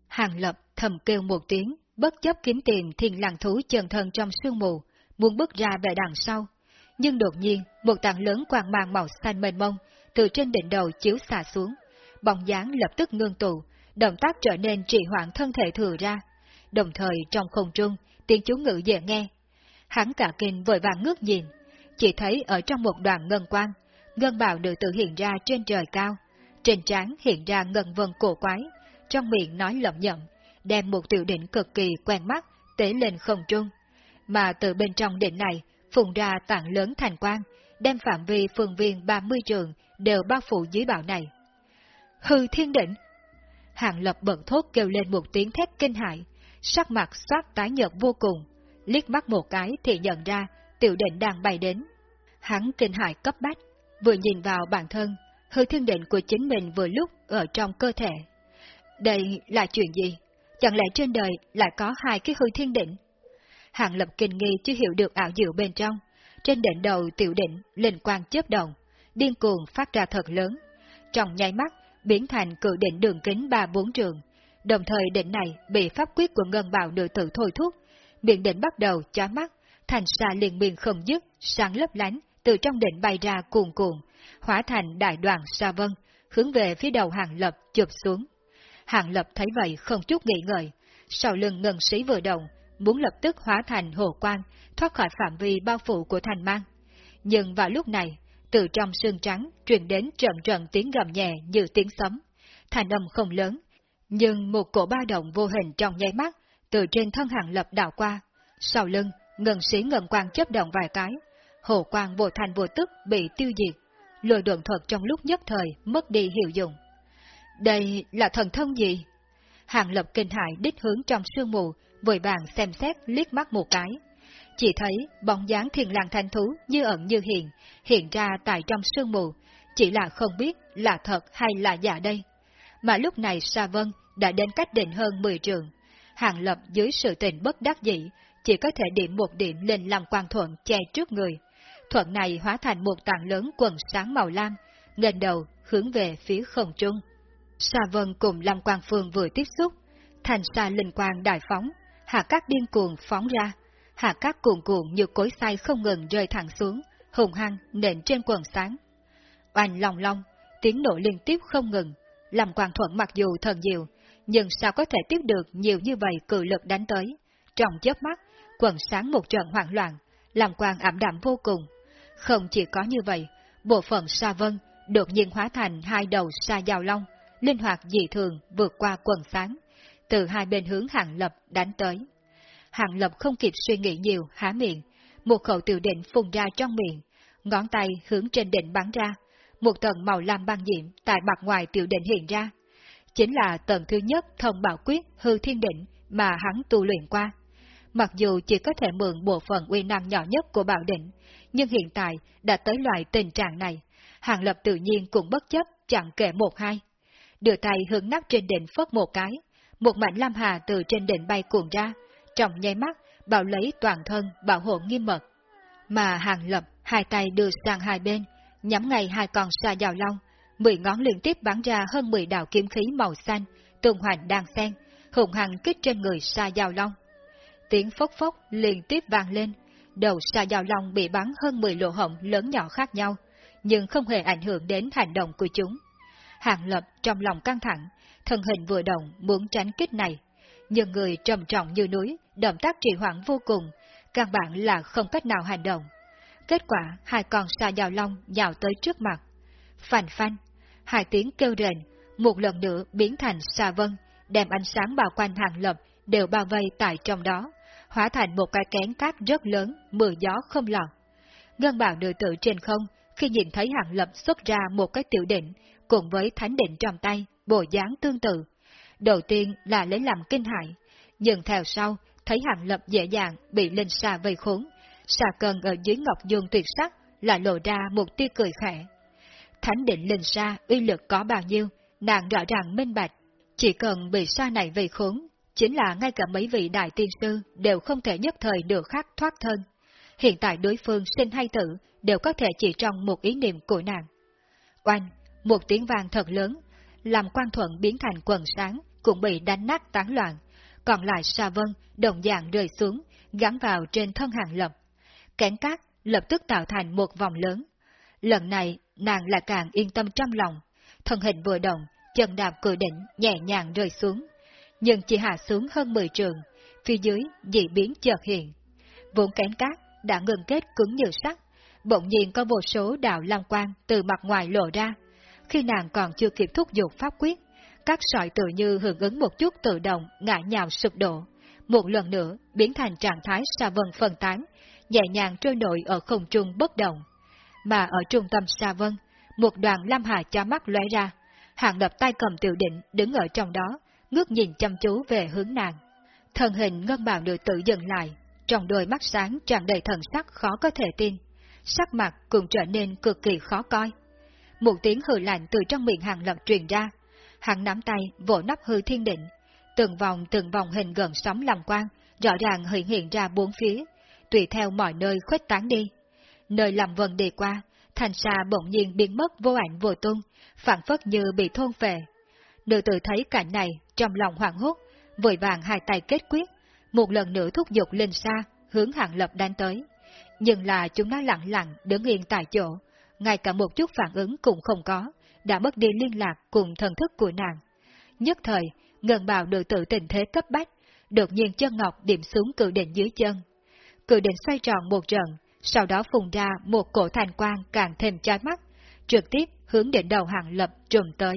Hàng lập thầm kêu một tiếng, bất chấp kiếm tìm thiền lang thú chân thân trong sương mù, muốn bước ra về đằng sau. Nhưng đột nhiên, một tảng lớn quang mang màu xanh mênh mông từ trên đỉnh đầu chiếu xả xuống, bóng dáng lập tức ngưng tụ, động tác trở nên trì hoãn thân thể thừa ra. Đồng thời trong không trung, tiếng chú ngữ dễ nghe. Hắn cả kinh vội vàng ngước nhìn, chỉ thấy ở trong một đoàn ngân quang, ngân bào được tự hiện ra trên trời cao, trên trán hiện ra ngân vân cổ quái, trong miệng nói lẩm nhẩm, đem một tiểu đỉnh cực kỳ quen mắt tế lên không trung. Mà từ bên trong đỉnh này, phùng ra tảng lớn thành quang, đem phạm vi phương viên 30 trường đều bao phủ dưới bão này. Hư thiên đỉnh! Hạng lập bận thốt kêu lên một tiếng thét kinh hại, sắc mặt xoát tái nhợt vô cùng, liếc mắt một cái thì nhận ra tiểu định đang bay đến. Hắn kinh hại cấp bách, vừa nhìn vào bản thân, hư thiên định của chính mình vừa lúc ở trong cơ thể. Đây là chuyện gì? Chẳng lẽ trên đời lại có hai cái hư thiên định? Hàng lập kinh nghi chưa hiểu được ảo diệu bên trong. Trên đỉnh đầu tiểu định, linh quang chớp động, điên cuồng phát ra thật lớn. Trong nháy mắt, biến thành cự định đường kính ba bốn trường. Đồng thời đỉnh này bị pháp quyết của ngân bào nữ tử thôi thúc. Miệng đỉnh bắt đầu chói mắt, thành xa liền miền không dứt, sáng lấp lánh, từ trong đỉnh bay ra cuồn cuộn, hóa thành đại đoàn sa vân, hướng về phía đầu hàng lập chụp xuống. Hàng lập thấy vậy không chút nghĩ ngợi, sau lưng ngân sĩ vừa động, muốn lập tức hóa thành hồ quang, thoát khỏi phạm vi bao phủ của thành mang. Nhưng vào lúc này, từ trong xương trắng truyền đến trận trận tiếng gầm nhẹ như tiếng sấm. Thành âm không lớn, nhưng một cổ ba động vô hình trong nháy mắt, từ trên thân hàng lập đảo qua. Sau lưng, ngân sĩ ngân quang chấp động vài cái, hồ quang vô thành vô tức bị tiêu diệt, lôi độn thuật trong lúc nhất thời mất đi hiệu dụng. Đây là thần thông gì? Hàng lập kinh hại đích hướng trong sương mù, vội vàng xem xét liếc mắt một cái. Chỉ thấy bóng dáng thiền lang thanh thú như ẩn như hiện, hiện ra tại trong sương mù, chỉ là không biết là thật hay là giả đây. Mà lúc này Sa Vân đã đến cách định hơn 10 trường. Hàng lập dưới sự tình bất đắc dĩ, chỉ có thể điểm một điểm lên làm quan thuận che trước người. Thuận này hóa thành một tảng lớn quần sáng màu lam, ngần đầu hướng về phía không trung. Sa Vân cùng Lâm Quang Phương vừa tiếp xúc, thành xa linh quang đại phóng, hạ các điên cuồng phóng ra, hạ cát cuồn cuộn như cối xay không ngừng rơi thẳng xuống, hùng hăng nện trên quần sáng. Oanh long long, tiếng nổ liên tiếp không ngừng, làm Quang Thuận mặc dù thần diệu, nhưng sao có thể tiếp được nhiều như vậy cự lực đánh tới. Trong chớp mắt, quần sáng một trận hoảng loạn, làm quang ảm đạm vô cùng. Không chỉ có như vậy, bộ phận sa vân đột nhiên hóa thành hai đầu sa dao long, linh hoạt dị thường vượt qua quần sáng, từ hai bên hướng hàng lập đánh tới. Hàng lập không kịp suy nghĩ nhiều, há miệng, một khẩu tiểu định phun ra trong miệng, ngón tay hướng trên đỉnh bắn ra, một tầng màu lam băng diễm tại mặt ngoài tiểu định hiện ra. Chính là tầng thứ nhất thông bảo quyết hư thiên định mà hắn tu luyện qua. Mặc dù chỉ có thể mượn bộ phận uy năng nhỏ nhất của bảo định, nhưng hiện tại đã tới loại tình trạng này, Hàng Lập tự nhiên cũng bất chấp chẳng kể một hai. Đưa tay hướng nắp trên đỉnh phất một cái, một mảnh lam hà từ trên đỉnh bay cuồng ra, trong nháy mắt bảo lấy toàn thân bảo hộ nghiêm mật. Mà Hàng Lập hai tay đưa sang hai bên, nhắm ngay hai con xa dào long, mười ngón liên tiếp bắn ra hơn mười đạo kiếm khí màu xanh, tuần hoành đang xen, hùng hằng kích trên người xa dào long. Tiếng phốc phốc liên tiếp vang lên, đầu xa dao long bị bắn hơn 10 lỗ hổng lớn nhỏ khác nhau, nhưng không hề ảnh hưởng đến hành động của chúng. Hàng lập trong lòng căng thẳng, thân hình vừa động muốn tránh kích này, nhưng người trầm trọng như núi, động tác trì hoãn vô cùng, căn bản là không cách nào hành động. Kết quả, hai con sa dao long nhào tới trước mặt. phành phanh, hai tiếng kêu rền, một lần nữa biến thành sa vân, đem ánh sáng bao quanh hàng lập đều bao vây tại trong đó, hóa thành một cái kén cát rất lớn, mưa gió không lọt. Ngân bảo nữ tử trên không, khi nhìn thấy hàng lập xuất ra một cái tiểu định, cùng với thánh định trong tay, bộ dáng tương tự. Đầu tiên là lấy làm kinh hại, nhưng theo sau, thấy hạng lập dễ dàng bị linh xa vây khốn, xà cần ở dưới ngọc dương tuyệt sắc là lộ ra một tia cười khẽ. Thánh định linh xa uy lực có bao nhiêu, nàng rõ ràng minh bạch, chỉ cần bị xa này vây khốn, chính là ngay cả mấy vị đại tiên sư đều không thể nhất thời được khác thoát thân. Hiện tại đối phương sinh hay tử đều có thể chỉ trong một ý niệm của nàng. Oanh, một tiếng vang thật lớn, làm quan thuận biến thành quần sáng, cũng bị đánh nát tán loạn, còn lại sa vân đồng dạng rơi xuống, gắn vào trên thân hàng lập. Kén cát lập tức tạo thành một vòng lớn. Lần này, nàng là càng yên tâm trong lòng, thân hình vừa động, chân đạp cửa đỉnh nhẹ nhàng rơi xuống, nhưng chỉ hạ xuống hơn 10 trường, phía dưới dị biến chợt hiện. Vốn kén cát đã ngừng kết cứng như sắt, bỗng nhiên có vô số đạo lam quang từ mặt ngoài lộ ra. Khi nàng còn chưa kịp thúc giục pháp quyết, các sỏi tự như hưởng ứng một chút tự động ngã nhào sụp đổ. Một lần nữa biến thành trạng thái sa vân phân tán, nhẹ nhàng trôi nổi ở không trung bất động. Mà ở trung tâm sa vân, một đoàn lam hà cho mắt lóe ra, hạng lập tay cầm tiểu định đứng ở trong đó, ngước nhìn chăm chú về hướng nàng. Thần hình ngân bào nữ tử dừng lại, trong đôi mắt sáng tràn đầy thần sắc khó có thể tin, sắc mặt cũng trở nên cực kỳ khó coi. Một tiếng hừ lạnh từ trong miệng hàng lập truyền ra, hắn nắm tay vỗ nắp hư thiên định, từng vòng từng vòng hình gần sóng làm quang, rõ ràng hiện hiện ra bốn phía, tùy theo mọi nơi khuếch tán đi. Nơi làm vần đi qua, thành xa bỗng nhiên biến mất vô ảnh vô tung, phản phất như bị thôn về. Nữ tử thấy cảnh này, trong lòng hoảng hốt, vội vàng hai tay kết quyết, một lần nữa thúc giục lên xa, hướng hạng lập đánh tới. Nhưng là chúng nó lặng lặng đứng yên tại chỗ, ngay cả một chút phản ứng cũng không có, đã mất đi liên lạc cùng thần thức của nàng. Nhất thời, ngân bào nữ tử tình thế cấp bách, đột nhiên chân ngọc điểm xuống cự định dưới chân. Cự định xoay tròn một trận, sau đó phùng ra một cổ thành quang càng thêm chói mắt, trực tiếp hướng đến đầu hàng lập trùm tới.